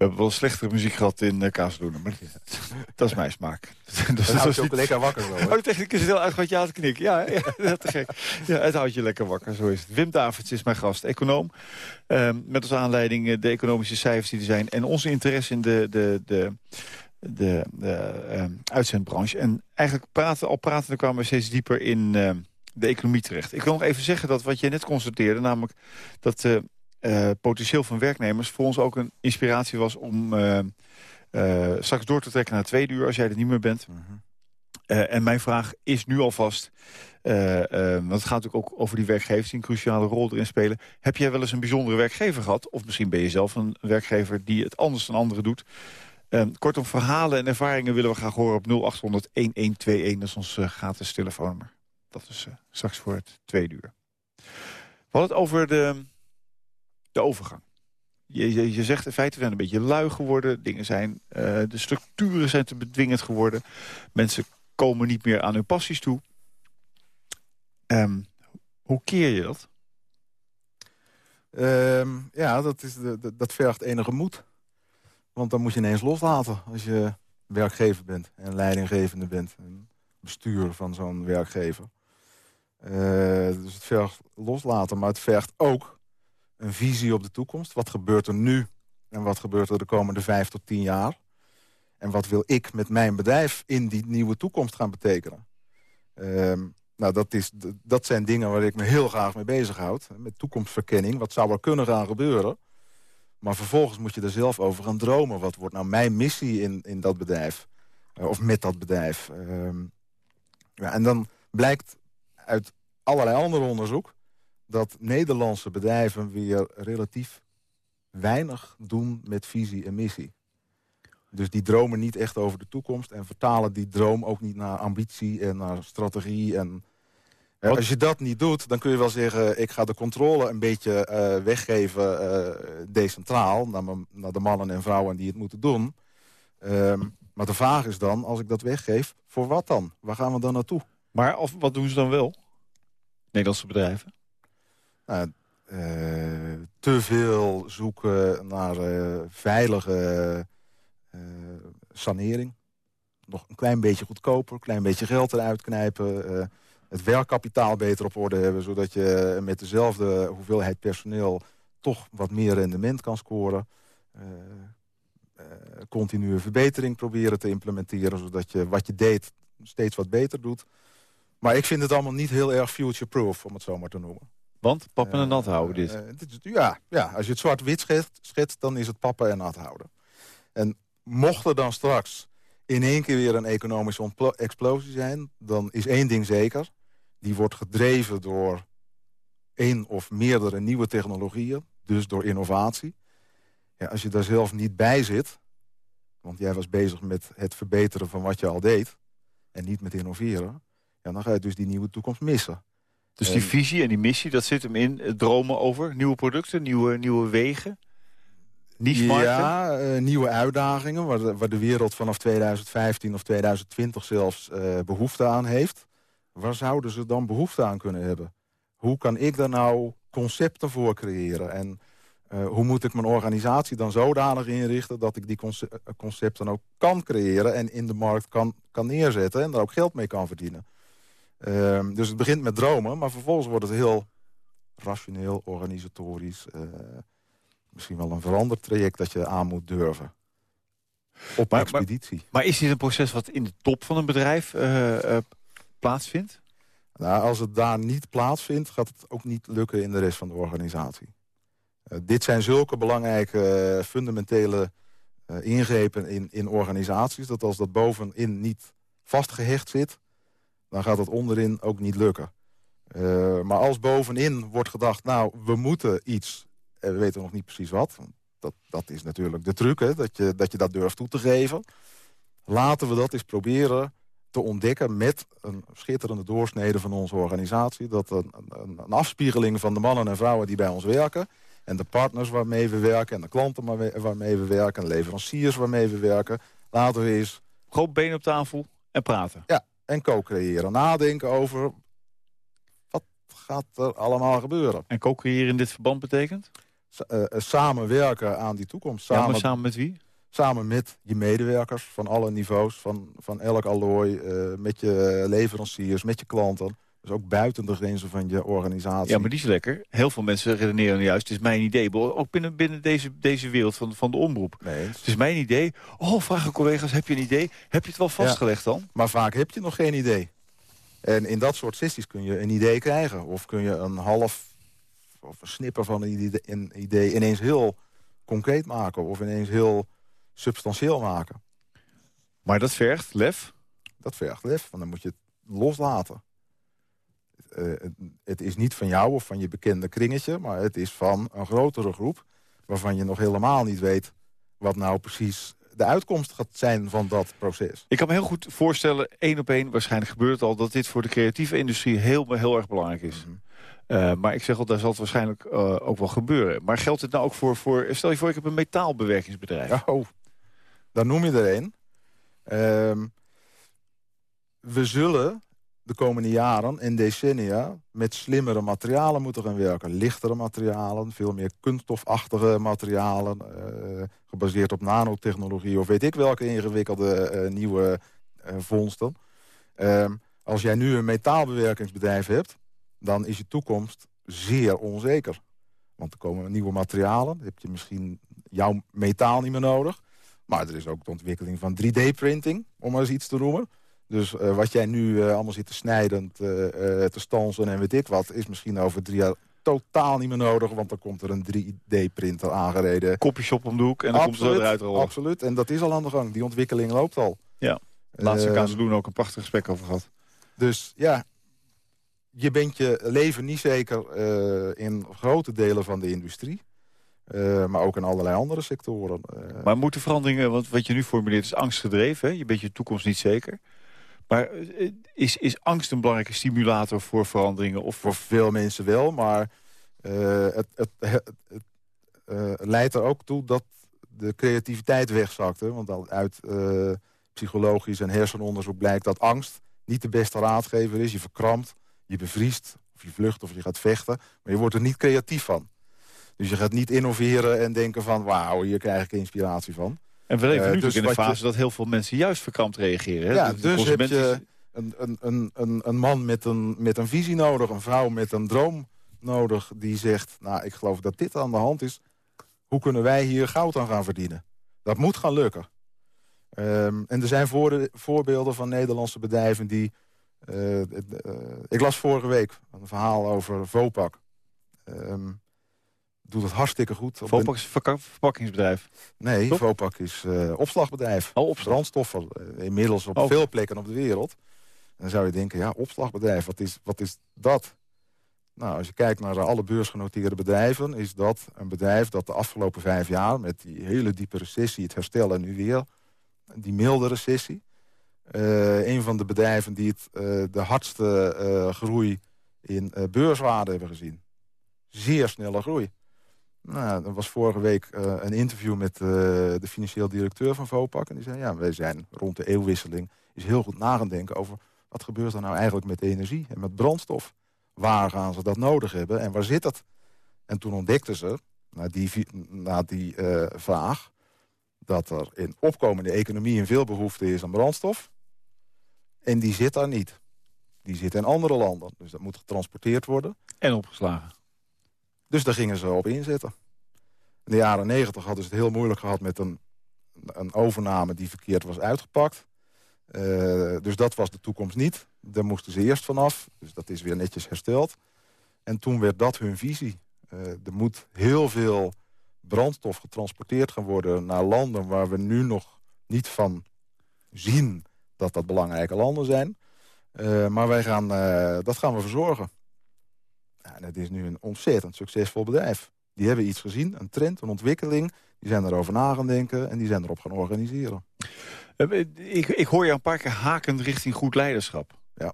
Hebben wel slechtere muziek gehad in uh, Kaasloenen, maar dat is mijn smaak. dus dat is ook lekker wakker zo. Oh, de technicus is heel uit wat je aan het knikken. Ja, ja, dat te gek. Ja, het houdt je lekker wakker, zo is het. Wim Davids is mijn gast, econoom. Um, met als aanleiding uh, de economische cijfers die er zijn... en onze interesse in de, de, de, de, de uh, uitzendbranche. En eigenlijk praten, al praten, kwamen we steeds dieper in de economie terecht. Ik wil nog even zeggen dat wat je net constateerde... namelijk dat uh, potentieel van werknemers... voor ons ook een inspiratie was om uh, uh, straks door te trekken naar tweede uur... als jij er niet meer bent. Mhm. en mijn vraag is nu alvast... want het gaat natuurlijk ook over die werkgevers... die een cruciale rol erin spelen. Heb jij wel eens een bijzondere werkgever gehad? Of misschien ben je zelf een werkgever die het anders dan anderen doet... kortom, verhalen en ervaringen willen we graag horen op 0800-1121. Dat is ons gratis telefoonnummer. Dat is straks voor het tweede uur. We hadden het over de de overgang. Je, je, je, zegt in feite, we zijn een beetje lui geworden. Dingen zijn, uh, de structuren zijn te bedwingend geworden. Mensen komen niet meer aan hun passies toe. Um, hoe keer je dat? Um, ja, dat, is de, dat vergt enige moed. Want dan moet je ineens loslaten als je werkgever bent. En leidinggevende bent. En bestuur van zo'n werkgever. Uh, dus het vergt loslaten, maar het vergt ook een visie op de toekomst. Wat gebeurt er nu en wat gebeurt er de komende vijf tot tien jaar? En wat wil ik met mijn bedrijf in die nieuwe toekomst gaan betekenen? Um, nou, dat, is, dat zijn dingen waar ik me heel graag mee bezighoud. Met toekomstverkenning. Wat zou er kunnen gaan gebeuren? Maar vervolgens moet je er zelf over gaan dromen. Wat wordt nou mijn missie in, in dat bedrijf? Uh, of met dat bedrijf? Um, ja, en dan blijkt uit allerlei ander onderzoek dat Nederlandse bedrijven weer relatief weinig doen met visie en missie. Dus die dromen niet echt over de toekomst... en vertalen die droom ook niet naar ambitie en naar strategie. En, als je dat niet doet, dan kun je wel zeggen... ik ga de controle een beetje uh, weggeven uh, decentraal... Naar, naar, de mannen en vrouwen die het moeten doen. Um, maar de vraag is dan, als ik dat weggeef, voor wat dan? Waar gaan we dan naartoe? Maar of, wat doen ze dan wel? Nederlandse bedrijven? Nou, uh, te veel zoeken naar uh, veilige uh, sanering. Nog een klein beetje goedkoper, een klein beetje geld eruit knijpen. het werkkapitaal beter op orde hebben... zodat je met dezelfde hoeveelheid personeel toch wat meer rendement kan scoren. continue verbetering proberen te implementeren... zodat je wat je deed steeds wat beter doet. Maar ik vind het allemaal niet heel erg future-proof, om het zo maar te noemen. Want pappen en nat houden dit. Uh, ja, ja, als je het zwart-wit schetst, schetst, dan is het pappen en nat houden. En mocht er dan straks in één keer weer een economische explosie zijn... dan is één ding zeker. Die wordt gedreven door één of meerdere nieuwe technologieën. Dus door innovatie. Ja, als je daar zelf niet bij zit... want jij was bezig met het verbeteren van wat je al deed... en niet met innoveren... Ja, dan ga je dus die nieuwe toekomst missen. Dus die visie en die missie, dat zit hem in het dromen over nieuwe producten, nieuwe, nieuwe wegen? Ja, uh, nieuwe uitdagingen waar de, waar de, wereld vanaf 2015 of 2020 zelfs uh, behoefte aan heeft. Waar zouden ze dan behoefte aan kunnen hebben? Hoe kan ik daar nou concepten voor creëren? En uh, hoe moet ik mijn organisatie dan zodanig inrichten... dat ik die concepten ook kan creëren en in de markt kan, kan neerzetten... en daar ook geld mee kan verdienen? Um, dus het begint met dromen, maar vervolgens wordt het heel rationeel, organisatorisch. Uh, misschien wel een veranderd traject dat je aan moet durven. Op maar, expeditie. Maar, maar, is dit een proces wat in de top van een bedrijf uh, uh, plaatsvindt? Nou, als het daar niet plaatsvindt, gaat het ook niet lukken in de rest van de organisatie. dit zijn zulke belangrijke, fundamentele ingrepen in, in organisaties... dat als dat bovenin niet vastgehecht zit dan gaat het onderin ook niet lukken. Uh, maar als bovenin wordt gedacht, nou, we moeten iets... en we weten nog niet precies wat... dat, dat is natuurlijk de truc, hè, dat, je, dat je dat durft toe te geven... laten we dat eens proberen te ontdekken met een schitterende doorsnede van onze organisatie. Dat een, een, een, afspiegeling van de mannen en vrouwen die bij ons werken... en de partners waarmee we werken en de klanten waarmee we werken... en leveranciers waarmee we werken. Laten we eens... Groot been op tafel en praten. Ja, en co-creëren. Nadenken over wat gaat er allemaal gebeuren. En co-creëren in dit verband betekent? S uh, samenwerken aan die toekomst. Samen, ja, samen met wie? Samen met je medewerkers van alle niveaus, van, van elk allooi... Uh, met je leveranciers, met je klanten. Dus ook buiten de grenzen van je organisatie. Ja, maar die is lekker. Heel veel mensen redeneren juist, het is mijn idee. Ook binnen, binnen deze, deze wereld van, van de omroep. Nee, het is mijn idee. Oh, vragen collega's, heb je een idee? Heb je het wel vastgelegd dan? Maar vaak heb je nog geen idee. En in dat soort sessies kun je een idee krijgen. Of kun je een half of een snipper van een idee, een idee ineens heel concreet maken. Of ineens heel substantieel maken. Maar dat vergt lef? Dat vergt lef, want dan moet je het loslaten. Uh, het is niet van jou of van je bekende kringetje... maar het is van een grotere groep... waarvan je nog helemaal niet weet wat nou precies de uitkomst gaat zijn van dat proces. Ik kan me heel goed voorstellen, één op één, waarschijnlijk gebeurt het al... dat dit voor de creatieve industrie heel, heel erg belangrijk is. Mhm. Uh, maar ik zeg al, daar zal het waarschijnlijk uh, ook wel gebeuren. Maar geldt het nou ook voor, voor... Stel je voor, ik heb een metaalbewerkingsbedrijf. Oh, dan noem je er een. Uh, we zullen de komende jaren en decennia met slimmere materialen moeten gaan werken. Lichtere materialen, veel meer kunststofachtige materialen... Uh, gebaseerd op nanotechnologie of weet ik welke ingewikkelde nieuwe vondsten. Ehm, als jij nu een metaalbewerkingsbedrijf hebt dan is je toekomst zeer onzeker. Want er komen nieuwe materialen. Heb je misschien jouw metaal niet meer nodig. Maar er is ook de ontwikkeling van 3D-printing, om maar eens iets te noemen. Dus uh, wat jij nu uh, allemaal zit te snijden, te, uh, te stansen en weet ik wat... is misschien over drie jaar totaal niet meer nodig... want dan komt er een 3D-printer aangereden. Kopjeshop om de hoek en dan komt het eruit rollen. Absoluut, en dat is al aan de gang. Die ontwikkeling loopt al. Ja, laatste uh, doen ook een prachtig gesprek over gehad. Dus ja, je bent je leven niet zeker uh, in grote delen van de industrie. Uh, maar ook in allerlei andere sectoren. Maar moeten veranderingen, want wat je nu formuleert is angstgedreven. Hè? Je bent je toekomst niet zeker. Maar is, is angst een belangrijke stimulator voor veranderingen? Of... Voor veel mensen wel, maar het, het, het, het leidt er ook toe dat de creativiteit wegzakt. Hè? Want uit psychologisch en hersenonderzoek blijkt dat angst niet de beste raadgever is. Je verkrampt je bevriest, of je vlucht, of je gaat vechten. Maar je wordt er niet creatief van. Dus je gaat niet innoveren en denken van... wauw, hier krijg ik inspiratie van. En we leven uh, nu dus in een fase dat heel veel mensen juist verkrampt reageren. Hè? Ja, dus, dus heb je een, een, een, een man met een, met een visie nodig, een vrouw met een droom nodig... die zegt, nou, ik geloof dat dit aan de hand is. Hoe kunnen wij hier goud aan gaan verdienen? Dat moet gaan lukken. Um, en er zijn voor, voorbeelden van Nederlandse bedrijven die uh, ik las vorige week een verhaal over Vopak. Um, doet het hartstikke goed. Vopak is een verpakkingsbedrijf? Nee, Top? Vopak is uh, opslagbedrijf. Oh, opslag. Brandstoffen, inmiddels op oh. veel plekken op de wereld. En dan zou je denken, ja, opslagbedrijf, wat is, wat is dat? Nou, als je kijkt naar alle beursgenoteerde bedrijven... is dat een bedrijf dat de afgelopen vijf jaar... met die hele diepe recessie, het herstellen nu weer... die milde recessie uh, een van de bedrijven die het, de hardste groei in beurswaarde hebben gezien. Zeer snelle groei. Nou, er was vorige week een interview met de financieel directeur van Vopak. En die zei, ja, wij zijn rond de eeuwwisseling... is heel goed na gaan denken over... wat gebeurt er nou eigenlijk met energie en met brandstof? Waar gaan ze dat nodig hebben en waar zit het? En toen ontdekten ze, na die, na die vraag... dat er in opkomende economie veel behoefte is aan brandstof... En die zit daar niet. Die zit in andere landen. Dus dat moet getransporteerd worden. En opgeslagen. Dus daar gingen ze op inzetten. In de jaren negentig hadden ze het heel moeilijk gehad met een, een overname die verkeerd was uitgepakt. Uh, dus dat was de toekomst niet. Daar moesten ze eerst vanaf. Dus dat is weer netjes hersteld. En toen werd dat hun visie. Uh, er moet heel veel brandstof getransporteerd gaan worden naar landen waar we nu nog niet van zien dat dat belangrijke landen zijn. Uh, maar wij gaan, dat gaan we verzorgen. En het is nu een ontzettend succesvol bedrijf. Die hebben iets gezien, een trend, een ontwikkeling. Die zijn erover na gaan denken en die zijn erop gaan organiseren. Uh, ik, ik hoor je een paar keer haken richting goed leiderschap. Ja.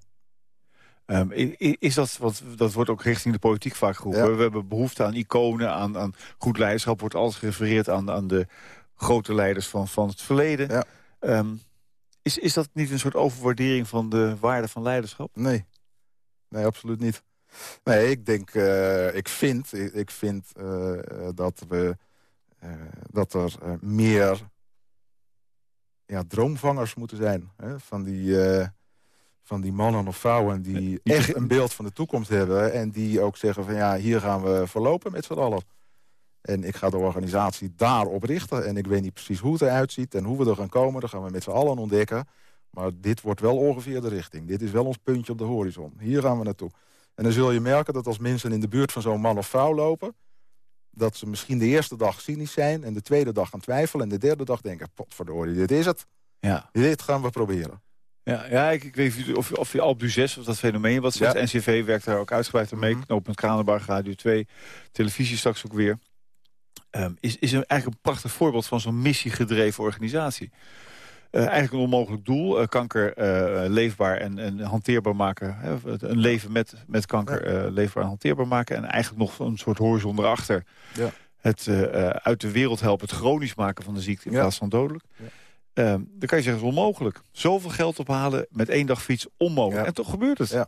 Um, is dat, wat, dat wordt ook richting de politiek vaak geroepen. Ja. We hebben behoefte aan iconen, aan, aan goed leiderschap. Wordt alles gerefereerd aan, aan de grote leiders van, van het verleden. Ja. Um, is, is dat niet een soort overwaardering van de waarde van leiderschap? Nee, nee absoluut niet. Nee, ik denk, uh, ik vind, ik, ik vind uh, dat, we, uh, dat er meer ja, droomvangers moeten zijn. Hè? Van, die, eh, van die mannen of vrouwen die echt een beeld van de toekomst hebben. En die ook zeggen van ja, hier gaan we verlopen met z'n allen. En ik ga de organisatie daarop richten. En ik weet niet precies hoe het eruit ziet en hoe we er gaan komen. Dat gaan we met z'n allen ontdekken. Maar dit wordt wel ongeveer de richting. Dit is wel ons puntje op de horizon. Hier gaan we naartoe. En dan zul je merken dat als mensen in de buurt van zo'n man of vrouw lopen... dat ze misschien de eerste dag cynisch zijn... en de tweede dag gaan twijfelen... en de derde dag denken, potverdorie, dit is het. Ja. Dit gaan we proberen. Ja, ja ik, ik weet niet of, of je Alp 6 of dat fenomeen wat zegt. NCV werkt daar ook uitgebreid mee. Mm -hmm. Knooppunt Kranenbar, Radio 2, televisie straks ook weer. Um, is, is een, eigenlijk een prachtig voorbeeld van zo'n missiegedreven organisatie. Uh, eigenlijk een onmogelijk doel. Uh, kanker uh, leefbaar en, en, hanteerbaar maken. Hè, een leven met, met kanker leefbaar en hanteerbaar maken. En eigenlijk nog een soort horizon erachter. Ja. Het uit de wereld helpen, het chronisch maken van de ziekte in ja. plaats van dodelijk. Ja. Um, dan kan je zeggen, het is onmogelijk. Zoveel geld ophalen met één dag fiets, onmogelijk. En toch gebeurt het. Ja.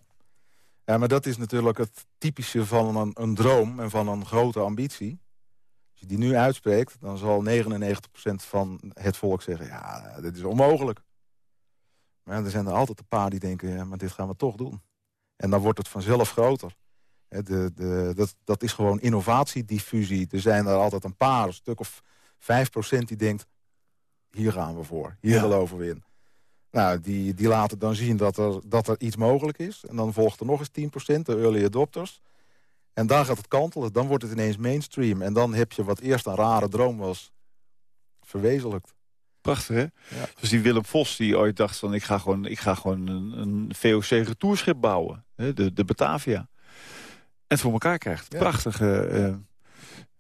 ja, maar dat is natuurlijk het typische van een, een droom en van een grote ambitie je die nu uitspreekt, dan zal 99% van het volk zeggen... ja, dit is onmogelijk. Maar er zijn er altijd een paar die denken... ja, maar dit gaan we toch doen. En dan wordt het vanzelf groter. De, de, dat, dat is gewoon innovatiediffusie. Er zijn er altijd een paar, een stuk of 5% die denkt... hier gaan we voor, hier ja. geloven we in. Nou, die, die laten dan zien dat er, dat er iets mogelijk is. En dan volgt er nog eens 10%, de early adopters... En dan gaat het kantelen, dan wordt het ineens mainstream. En dan heb je wat eerst een rare droom was, verwezenlijkt. Prachtig, hè? Ja. Dus die Willem Vos die ooit dacht van... ik ga gewoon, ik ga gewoon een, een VOC-retourschip bouwen. Hè? De, de Batavia. En het voor elkaar krijgt. Ja. Prachtig. Uh,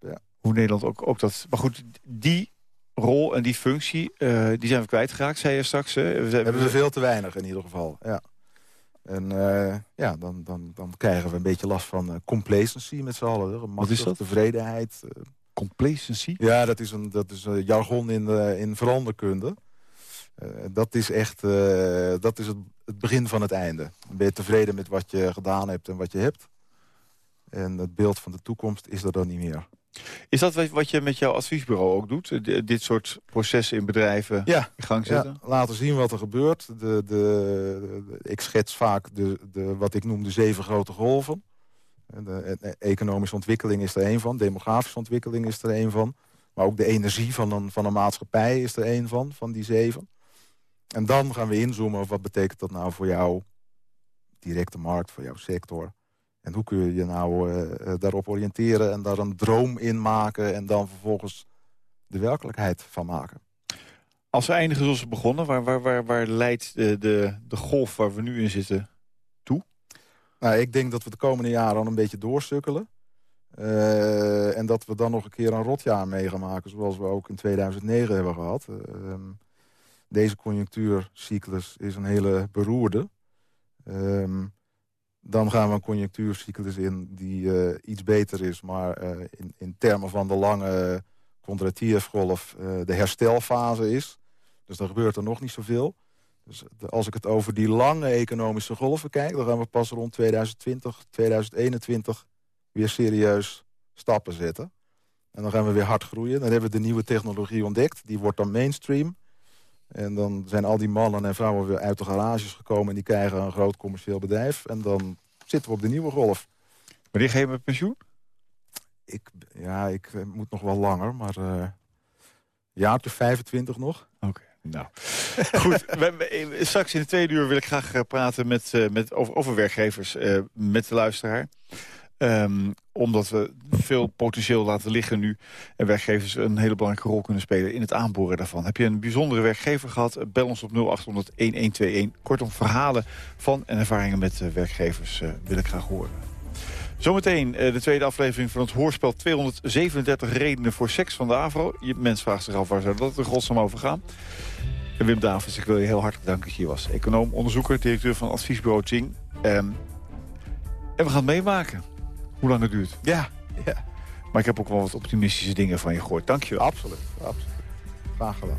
ja. Hoe Nederland ook, ook dat... Maar goed, die rol en die functie, uh, die zijn we kwijtgeraakt, zei je straks. Hè? We hebben we veel te weinig in ieder geval, ja. En uh, ja, dan, dan, dan krijgen we een beetje last van uh, complacency met z'n allen. Wat is dat? Tevredenheid. Uh, complacency? Ja, dat is een, dat is een jargon in, in veranderkunde. dat is echt dat is het, het, begin van het einde. Ben je tevreden met wat je gedaan hebt en wat je hebt. En het beeld van de toekomst is er dan niet meer. Is dat wat je met jouw adviesbureau ook doet? dit soort processen in bedrijven ja, in gang zetten? Ja, laten zien wat er gebeurt. De, de, de, ik schets vaak de, de, wat ik noem de zeven grote golven. De, de economische ontwikkeling is er één van. Demografische ontwikkeling is er één van. Maar ook de energie van een, van een maatschappij is er één van, van die zeven. En dan gaan we inzoomen op wat betekent dat nou voor jouw directe markt, voor jouw sector. En hoe kun je je nou uh, daarop oriënteren en daar een droom in maken... en dan vervolgens de werkelijkheid van maken. Als we eindigen zoals we begonnen, waar, waar, waar, waar leidt de, de, de golf waar we nu in zitten toe? Nou, ik denk dat we de komende jaren al een beetje doorsukkelen. Uh, en dat we dan nog een keer een rotjaar mee gaan maken... zoals we ook in 2009 hebben gehad. Uh, deze conjunctuurcyclus is een hele beroerde... Uh, dan gaan we een conjunctuurcyclus in die uh, iets beter is. Maar uh, in, in, termen van de lange Kondratiev-golf uh, de herstelfase is. Dus dan gebeurt er nog niet zoveel. Dus als ik het over die lange economische golven kijk... dan gaan we pas rond 2020, 2021 weer serieus stappen zetten. En dan gaan we weer hard groeien. Dan hebben we de nieuwe technologie ontdekt. Die wordt dan mainstream. En dan zijn al die mannen en vrouwen weer uit de garages gekomen... en die krijgen een groot commercieel bedrijf. En dan zitten we op de nieuwe golf. Wanneer ga je met pensioen? Ik, ja, ik uh, moet nog wel langer, maar uh, jaar tot 25 nog. Oké, okay, nou. Goed, we, we, straks in de tweede uur wil ik graag uh, praten met, met, over, over werkgevers met de luisteraar. Um, omdat we veel potentieel laten liggen nu. En werkgevers een hele belangrijke rol kunnen spelen in het aanboren daarvan. Heb je een bijzondere werkgever gehad? Bel ons op 0800-1121. Kortom, verhalen van en ervaringen met uh, werkgevers uh, wil ik graag horen. Zometeen uh, de tweede aflevering van het hoorspel 237 redenen voor seks van de AVRO. Je mens vraagt zich af waar zou dat er godsnaam over gaan. En Wim Davids, ik wil je heel hartelijk danken dat je hier was. Econoom, onderzoeker, directeur van adviesbureau Ching. Um, en we gaan het meemaken hoe lang het duurt. Ja, ja. Maar ik heb ook wel wat optimistische dingen van je gehoord. Dank je wel. Absoluut, absoluut. Graag gedaan.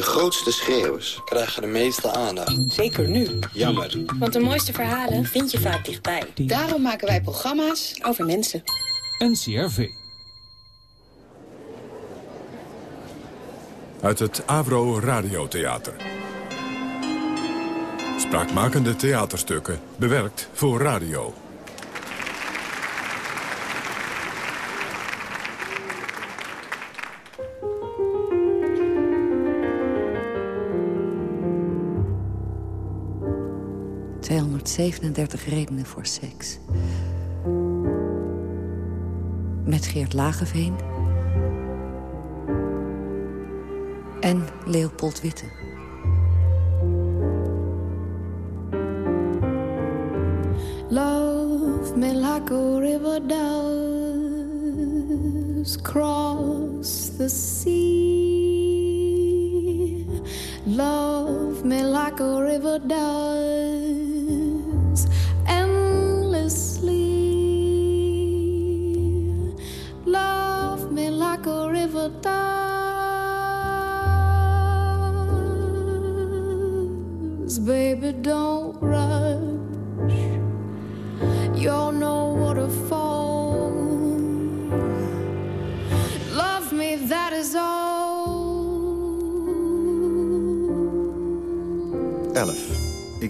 De grootste schreeuwers krijgen de meeste aandacht. Zeker nu. Jammer. Want de mooiste verhalen vind je vaak dichtbij. Daarom maken wij programma's over mensen. NCRV. Uit het Avro Radiotheater. Spraakmakende theaterstukken, bewerkt voor radio. ...237 redenen voor seks. Met Geert Lageveen... en Leopold Witte. Love me like a river does cross the sea. Love me like a river does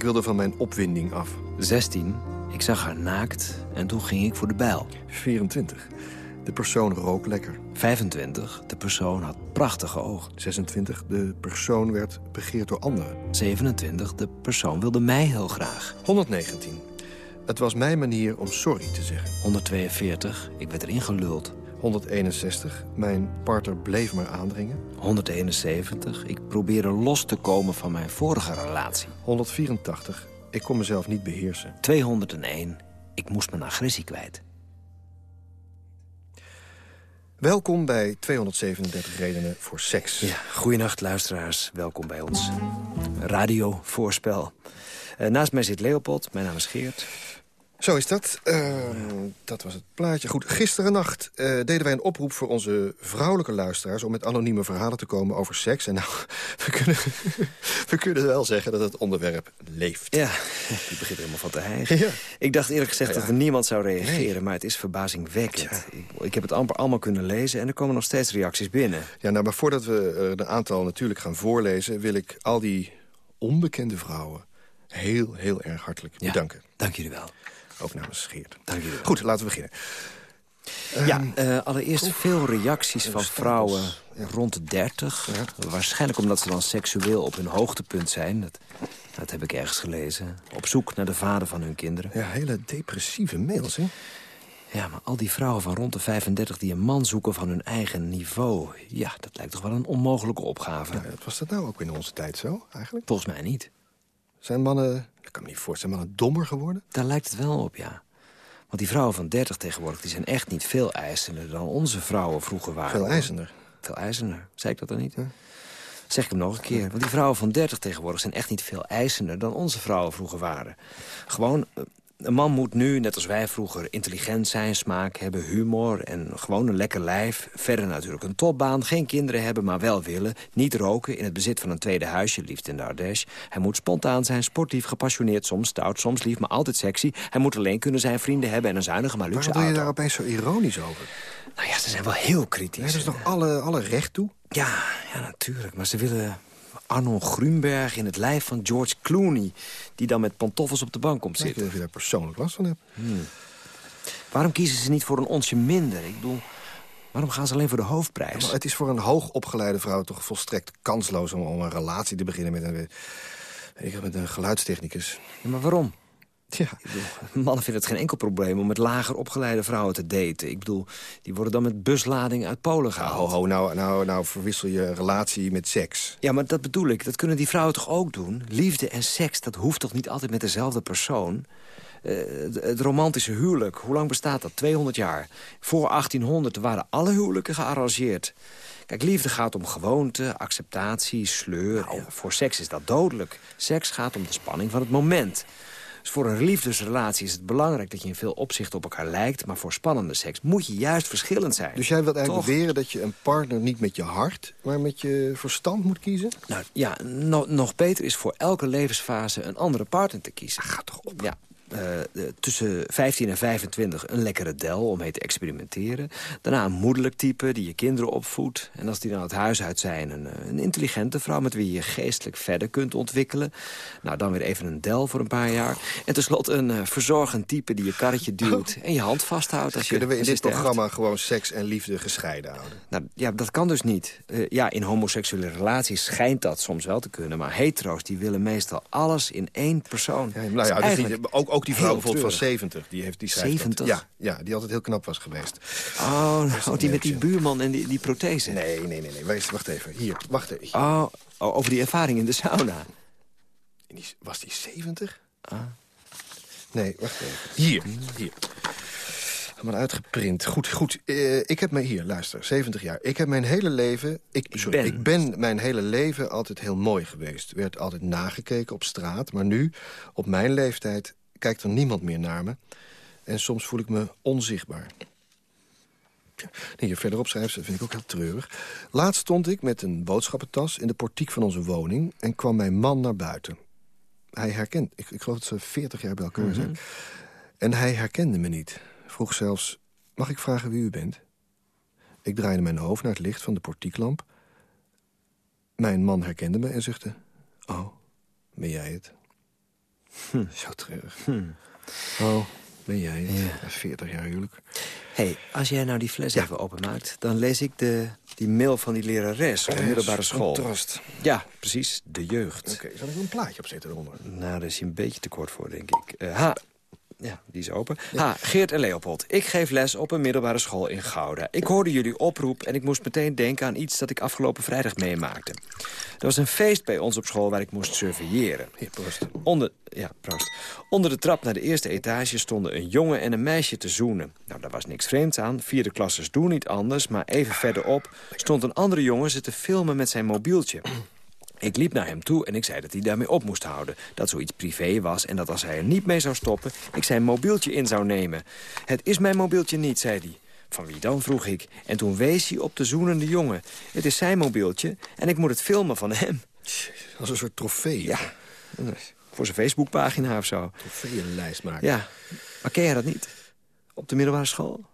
Ik wilde van mijn opwinding af. 16. Ik zag haar naakt en toen ging ik voor de bijl. 24. De persoon rook lekker. 25. De persoon had prachtige ogen. 26. De persoon werd begeerd door anderen. 27. De persoon wilde mij heel graag. 119. Het was mijn manier om sorry te zeggen. 142. Ik werd erin geluld. 161. Mijn partner bleef maar aandringen. 171. Ik probeerde los te komen van mijn vorige relatie. 184. Ik kon mezelf niet beheersen. 201. Ik moest mijn agressie kwijt. Welkom bij 237 redenen voor seks. Ja, goeienacht luisteraars. Welkom bij ons radiovoorspel. Uh, naast mij zit Leopold, mijn naam is Geert. Zo is dat. Uh, dat was het plaatje. Goed, gisteren nacht uh, deden wij een oproep voor onze vrouwelijke luisteraars... om met anonieme verhalen te komen over seks. En nou, we kunnen, we kunnen wel zeggen dat het onderwerp leeft. Ja, je begint er helemaal van te hijgen. Ja. Ik dacht eerlijk gezegd ja, ja. dat er niemand zou reageren... Nee. maar het is verbazingwekkend. Ik, ik, heb het amper allemaal kunnen lezen en er komen nog steeds reacties binnen. Ja, nou, maar voordat we uh, een aantal natuurlijk gaan voorlezen... wil ik al die onbekende vrouwen heel, heel erg hartelijk bedanken. Dank jullie wel. Ook namens Geert. Dank wel. Goed, laten we beginnen. Ja, uh, allereerst Oef. veel reacties van vrouwen rond de 30. Ja. Waarschijnlijk omdat ze dan seksueel op hun hoogtepunt zijn. Dat, dat heb ik ergens gelezen. Op zoek naar de vader van hun kinderen. Ja, hele depressieve mails, hè? Ja, maar al die vrouwen van rond de 35 die een man zoeken van hun eigen niveau... ja, dat lijkt toch wel een onmogelijke opgave. Ja, was dat nou ook in onze tijd zo, eigenlijk? Volgens mij niet. Zijn mannen, ik kan me niet voorstellen, mannen dommer geworden? Daar lijkt het wel op, ja. Want die vrouwen van 30 tegenwoordig die zijn echt niet veel eisender dan onze vrouwen vroeger waren. Veel eisender? Veel eisender. Zei ik dat dan niet? Ja. Zeg ik hem nog een keer. Want die vrouwen van 30 tegenwoordig zijn echt niet veel eisender dan onze vrouwen vroeger waren. Gewoon, een man moet nu, net als wij vroeger, intelligent zijn, smaak hebben, humor en gewoon een lekker lijf. Verder natuurlijk een topbaan, geen kinderen hebben, maar wel willen. Niet roken, in het bezit van een tweede huisje, liefst in de Ardèche. Hij moet spontaan zijn, sportief, gepassioneerd, soms stout, soms lief, maar altijd sexy. Hij moet alleen kunnen zijn, vrienden hebben en een zuinige maar luxe Waarom doe je daar opeens zo ironisch over? Nou ja, ze zijn wel heel kritisch. Hebben ze toch alle, alle recht toe? Ja, ja, natuurlijk. Maar ze willen Arnold Grunberg in het lijf van George Clooney... die dan met pantoffels op de bank komt zitten. Ik weet niet of je daar persoonlijk last van hebt. Hmm. Waarom kiezen ze niet voor een onsje minder? Ik bedoel, waarom gaan ze alleen voor de hoofdprijs? Ja, het is voor een hoogopgeleide vrouw toch volstrekt kansloos... om, om een relatie te beginnen met een, ik, met een geluidstechnicus. Ja, maar waarom? Ja. Mannen vinden het geen enkel probleem om met lager opgeleide vrouwen te daten. Ik bedoel, die worden dan met buslading uit Polen gehaald. Ho, ho, nou, nou, nou verwissel je relatie met seks. Ja, maar dat bedoel ik. Dat kunnen die vrouwen toch ook doen? Liefde en seks, dat hoeft toch niet altijd met dezelfde persoon? Uh, het romantische huwelijk, hoe lang bestaat dat? 200 jaar. Voor 1800 waren alle huwelijken gearrangeerd. Kijk, liefde gaat om gewoonte, acceptatie, sleur. Nou. Voor seks is dat dodelijk. Seks gaat om de spanning van het moment. Dus voor een liefdesrelatie is het belangrijk dat je in veel opzichten op elkaar lijkt... maar voor spannende seks moet je juist verschillend zijn. Dus jij wilt eigenlijk Toch? beweren dat je een partner niet met je hart... maar met je verstand moet kiezen? Nou ja, no- nog beter is voor elke levensfase een andere partner te kiezen. Gaat toch op? Ja. Eh, eh, tussen 15 en 25 een lekkere del om mee te experimenteren. Daarna een moederlijk type die je kinderen opvoedt. En als die dan het huis uit zijn, een, eh, een intelligente vrouw... met wie je geestelijk verder kunt ontwikkelen. Nou, dan weer even een del voor een paar jaar. En tenslotte een verzorgend type die je karretje duwt... en je hand vasthoudt als je Kunnen we in dit sterft. programma gewoon seks en liefde gescheiden houden? Nou, ja, dat kan dus niet. Ja, in homoseksuele relaties schijnt dat soms wel te kunnen. Maar hetero's die willen meestal alles in één persoon. Ja, nou ja, dus eigenlijk die- ook, ook die vrouw bijvoorbeeld van treurig. 70, die heeft die schrijft dat. 70? Ja, ja, die altijd heel knap was geweest. Oh, nou, die met die buurman en die, die prothese. Nee, nee, nee, nee. Wees, wacht even. Hier, wacht even. Oh, oh, over die ervaring in de sauna. En die- was die 70? Ah. Nee, wacht even. Hier, hier. Allemaal uitgeprint. Goed, goed. Eh, ik heb mij hier, luister, 70 jaar. Ik heb mijn hele leven... Ik, sorry, ben. ik ben mijn hele leven altijd heel mooi geweest. Werd altijd nagekeken op straat. Maar nu, op mijn leeftijd, kijkt er niemand meer naar me. En soms voel ik me onzichtbaar. Hier verderop schrijft ze, vind ik ook heel treurig. Laatst stond ik met een boodschappentas in de portiek van onze woning... en kwam mijn man naar buiten. Hij herkent, ik, ik geloof dat ze 40 jaar bij elkaar zijn. En hij herkende me niet. Vroeg zelfs, mag ik vragen wie u bent? Ik draaide mijn hoofd naar het licht van de portieklamp. Mijn man herkende me en zuchtte... Oh, ben jij het? Zo treurig. Oh, ben jij het? 40 jaar huwelijk. hey, als jij nou die fles even openmaakt... dan lees ik de, die mail van die lerares op de middelbare school. Contrast. Ja, precies, de jeugd. Oké, zal ik er een plaatje op zetten eronder? Nou, daar is hij een beetje te kort voor, denk ik. Eh, ha, ja, die is open. Ha, Geert en Leopold. Ik geef les op een middelbare school in Gouda. Ik hoorde jullie oproep en ik moest meteen denken aan iets dat ik afgelopen vrijdag meemaakte. Er was een feest bij ons op school waar ik moest surveilleren. Onder, ja, proost. Onder de trap naar de eerste etage stonden een jongen en een meisje te zoenen. Nou, daar was niks vreemds aan. Vierde klassers doen niet anders. Maar even verderop stond een andere jongen ze te filmen met zijn mobieltje. Ik liep naar hem toe en ik zei dat hij daarmee op moest houden. Dat zoiets privé was en dat als hij er niet mee zou stoppen... ik zijn mobieltje in zou nemen. Het is mijn mobieltje niet, zei hij. Van wie dan, vroeg ik. En toen wees hij op de zoenende jongen. Het is zijn mobieltje en ik moet het filmen van hem. Als een soort trofee. Ja, voor zijn Facebookpagina of zo. Trofeeënlijst maken. Ja, maar ken jij dat niet? Op de middelbare school?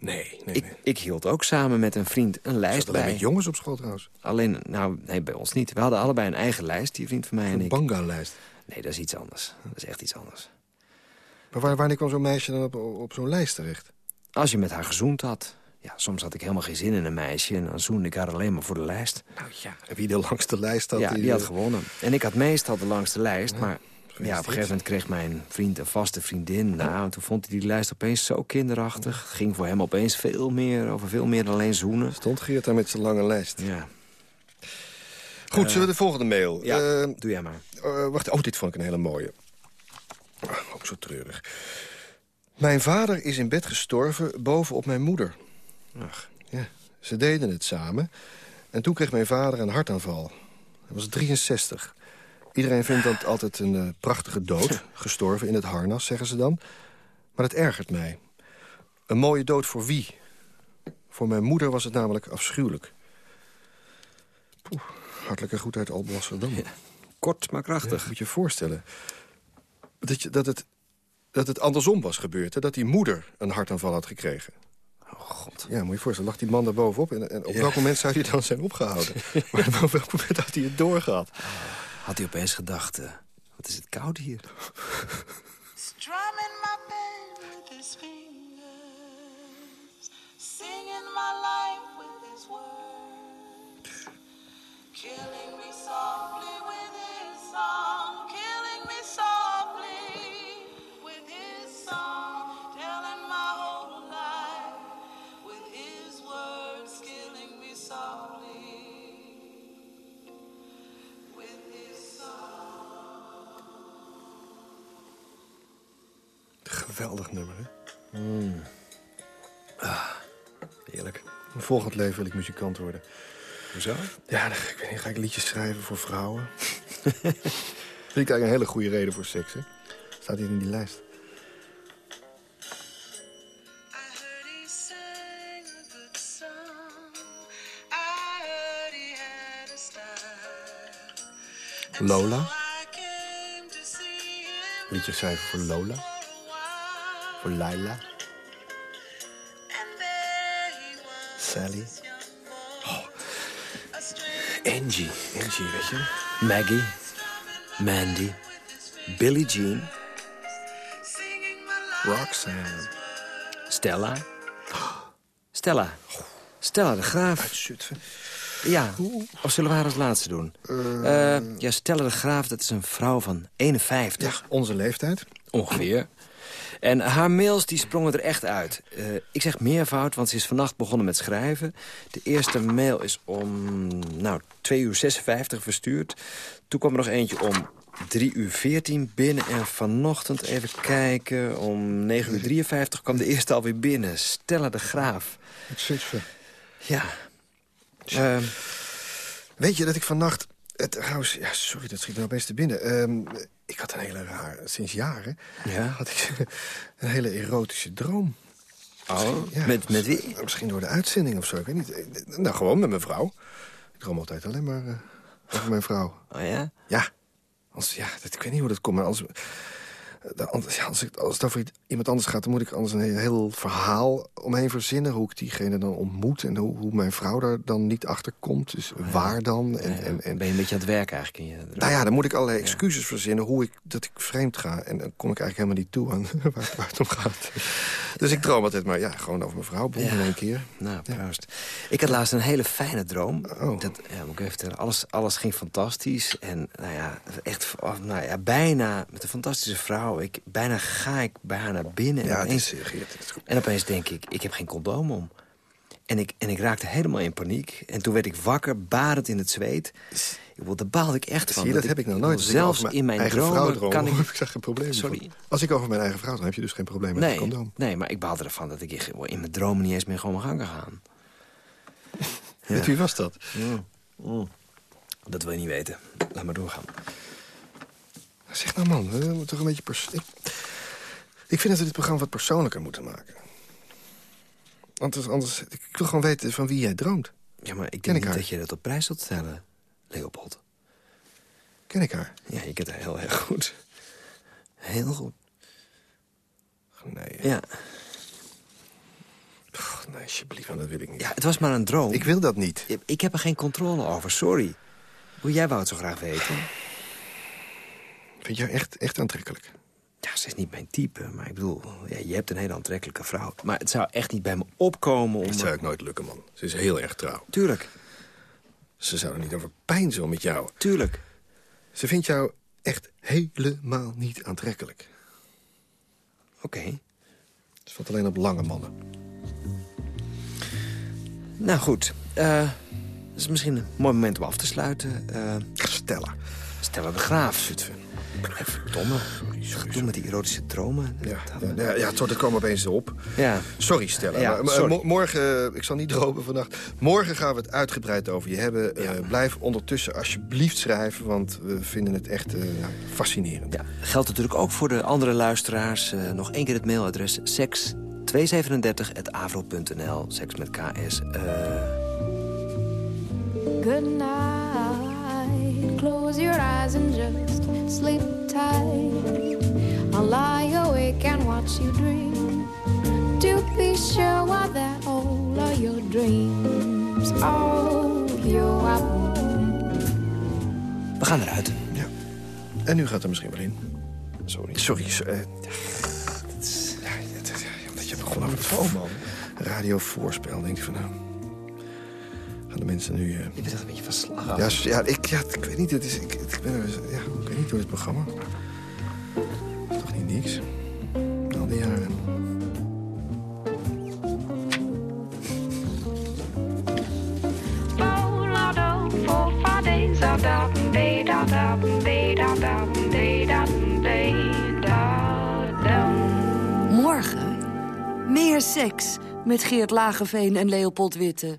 Nee, nee, Ik, ik hield ook samen met een vriend een lijst alleen bij. met jongens op school trouwens? Alleen, nou, nee, bij ons niet. We hadden allebei een eigen lijst, die vriend van mij en Een ik. banga-lijst. Nee, dat is iets anders. Dat is echt iets anders. Maar waar, wanneer kwam zo'n meisje dan op, op zo'n lijst terecht? Als je met haar gezoend had. Ja, soms had ik helemaal geen zin in een meisje... en dan zoende ik haar alleen maar voor de lijst. Nou ja. En wie de langste lijst had? ja, die had eh, gewonnen. En ik had meestal de langste lijst, maar... Ja, op een gegeven moment kreeg mijn vriend een vaste vriendin. Nou, en toen vond hij die lijst opeens zo kinderachtig. Het ging voor hem opeens veel meer over veel meer dan alleen zoenen. Stond Geert daar met zijn lange lijst. Ja, Goed, Eh, zullen we de volgende mail? ja Eh, doe jij maar. eh, wacht, oh, dit vond ik een hele mooie. Ah, ook zo treurig. Mijn vader is in bed gestorven bovenop mijn moeder. Ach. Ja, ze deden het samen. En toen kreeg mijn vader een hartaanval. Hij was 63. Iedereen vindt dat altijd een eh, prachtige dood. Gestorven in het harnas, zeggen ze dan. Maar het ergert mij. Een mooie dood voor wie? Voor mijn moeder was het namelijk afschuwelijk. Poeh, hartelijke uit Alblasserdam. Kort maar krachtig. Ja, moet je je voorstellen. Dat, je, dat, het, dat het andersom was gebeurd. Hè? Dat die moeder een hartaanval had gekregen. Oh, god. Ja, moet je je voorstellen. Lag die man daar bovenop. En, en op welk moment zou hij dan zijn opgehouden? maar op welk moment had hij het doorgehad? Had hij opeens gedacht, eh, wat is het koud hier? Strumming my pain with his fingers, singing my life with his words, killing me softly with his song, Geweldig nummer, hè? Heerlijk. In het volgend leven wil ik muzikant worden. Hoezo? Ja, dan, ik weet niet, ga ik liedjes schrijven voor vrouwen. Vind ik eigenlijk een hele goede reden voor seks, hè? Staat hier in die lijst. Lola. Liedje schrijven voor Lola. Voor Laila. Sally. Oh. Angie. Angie, weet je. Maggie. Mandy. Billie Jean. Roxanne. Stella. Stella. Stella de Graaf. Uit Zutphen. Ja, of zullen we haar als laatste doen? Eh, ja, Stella de Graaf, dat is een vrouw van 51. Onze leeftijd. Ongeveer. En haar mails die sprongen er echt uit. Eh, ik zeg meervoud, want ze is vannacht begonnen met schrijven. De eerste mail is om nou, 2 uur 56 verstuurd. Toen kwam er nog eentje om 3 uur 14 binnen. En vanochtend, even kijken, om 9 uur 53 kwam de eerste alweer binnen. Stella de Graaf. Uit Zutphen. Ja. Ehm, Weet je dat ik vannacht... Het, trouwens, ja, sorry, dat schiet me opeens te binnen. Ehm, ik had een hele raar... Sinds jaren Ja? had ik een hele erotische droom. Oh, Ja, met, met wie? Misschien door de uitzending of zo, ik weet niet. Nou, gewoon met mijn vrouw. Ik droom altijd alleen maar eh, over mijn vrouw. Oh ja? Ja. Als, ja, dat, ik weet niet hoe dat komt, maar als, anders, ja, als, ik, als het over iemand anders gaat... dan moet ik anders een heel, verhaal omheen verzinnen... hoe ik diegene dan ontmoet en hoe, hoe mijn vrouw daar dan niet achter komt. Dus waar dan? En, en, en, Ben je een beetje aan het werk eigenlijk in je droom? nou ja, dan moet ik allerlei excuses verzinnen hoe ik, dat ik vreemd ga. En dan kom ik eigenlijk helemaal niet toe aan waar, waar het om gaat. Dus ik droom altijd maar ja, gewoon over mijn vrouw, boem Ja. in één keer. Nou, proost. Ik had laatst een hele fijne droom. Oh. Dat, ja, moet ik even vertellen. Alles, alles ging fantastisch. En nou ja, echt oh, nou ja, bijna met een fantastische vrouw. Ik, bijna ga ik bij haar naar binnen. Ja, en, opeens, is, Geert, het is goed. en opeens denk ik, ik heb geen condoom om. En ik, en ik raakte helemaal in paniek. En toen werd ik wakker, badend in het zweet. Ik daar baalde ik echt van. Zie je, dat heb ik nog nooit. Zelfs in mijn eigen vrouw dromen droom, kan ik... ik geen probleem. Sorry. Als ik over mijn eigen vrouw droom, heb je dus geen probleem met een Nee, condoom. nee, maar ik baalde ervan dat ik in mijn dromen niet eens meer gewoon mijn gang kan gaan. Met wie was dat? Dat wil je niet weten. Laat maar doorgaan. Zeg nou man, we moeten toch een beetje... pers- Ik, ik vind dat we dit programma wat persoonlijker moeten maken. Anders, anders, ik wil gewoon weten van wie jij droomt. Ja, maar ik denk ik niet dat je dat op prijs zult stellen, Leopold. Ken ik haar? Ja, je kent haar heel erg goed. Heel goed. Nee. Ja. Och, nee, alsjeblieft, want dat wil ik niet. ja, het was maar een droom. Ik wil dat niet. Ik, ik heb er geen controle over, sorry. Hoe jij wou het zo graag weten. Vind jij echt, echt aantrekkelijk? Ja, ze is niet mijn type, maar ik bedoel... Ja, je hebt een hele aantrekkelijke vrouw. Maar het zou echt niet bij me opkomen om... Dat zou ik nooit lukken, man. Ze is heel erg trouw. Tuurlijk, Ze zou er niet over pijnzen met jou. tuurlijk. Ze vindt jou echt helemaal niet aantrekkelijk. Oké. Ze valt alleen op lange mannen. Nou goed, eh het is misschien een mooi moment om af te sluiten. Eh Stella. Stella de Graaf. Zutphen. Verdomme. Doe met die erotische dromen. Ja, ja, ja, ja het kwam opeens op. Ja. Sorry, Stella. Ja, maar, sorry. morgen, ik zal niet dromen vannacht. Morgen gaan we het uitgebreid over je hebben. Eh, blijf ondertussen alsjeblieft schrijven, want we vinden het echt eh, fascinerend. Ja, geldt natuurlijk ook voor de andere luisteraars. Eh, nog één keer het mailadres seks237.avro.nl. Seks met KS. Eh Good night. Close your eyes and just sleep tight. I'll lie awake and watch you dream. To be sure what that all are your dreams. All you have we gaan eruit. Ja. En nu gaat er misschien wel in. Sorry. Sorry. so- eh, omdat je begon over het man. radio voorspel. denk ik van nou... Gaan de mensen nu... eh, Je bent echt een beetje van slag ja, ja, ik, ja, ik weet niet. Het is, ik, ik, ben, er- ja, ik weet niet door dit programma. Toch niet niks. Al die jaren. Morgen meer seks met Geert Lageveen en Leopold Witte.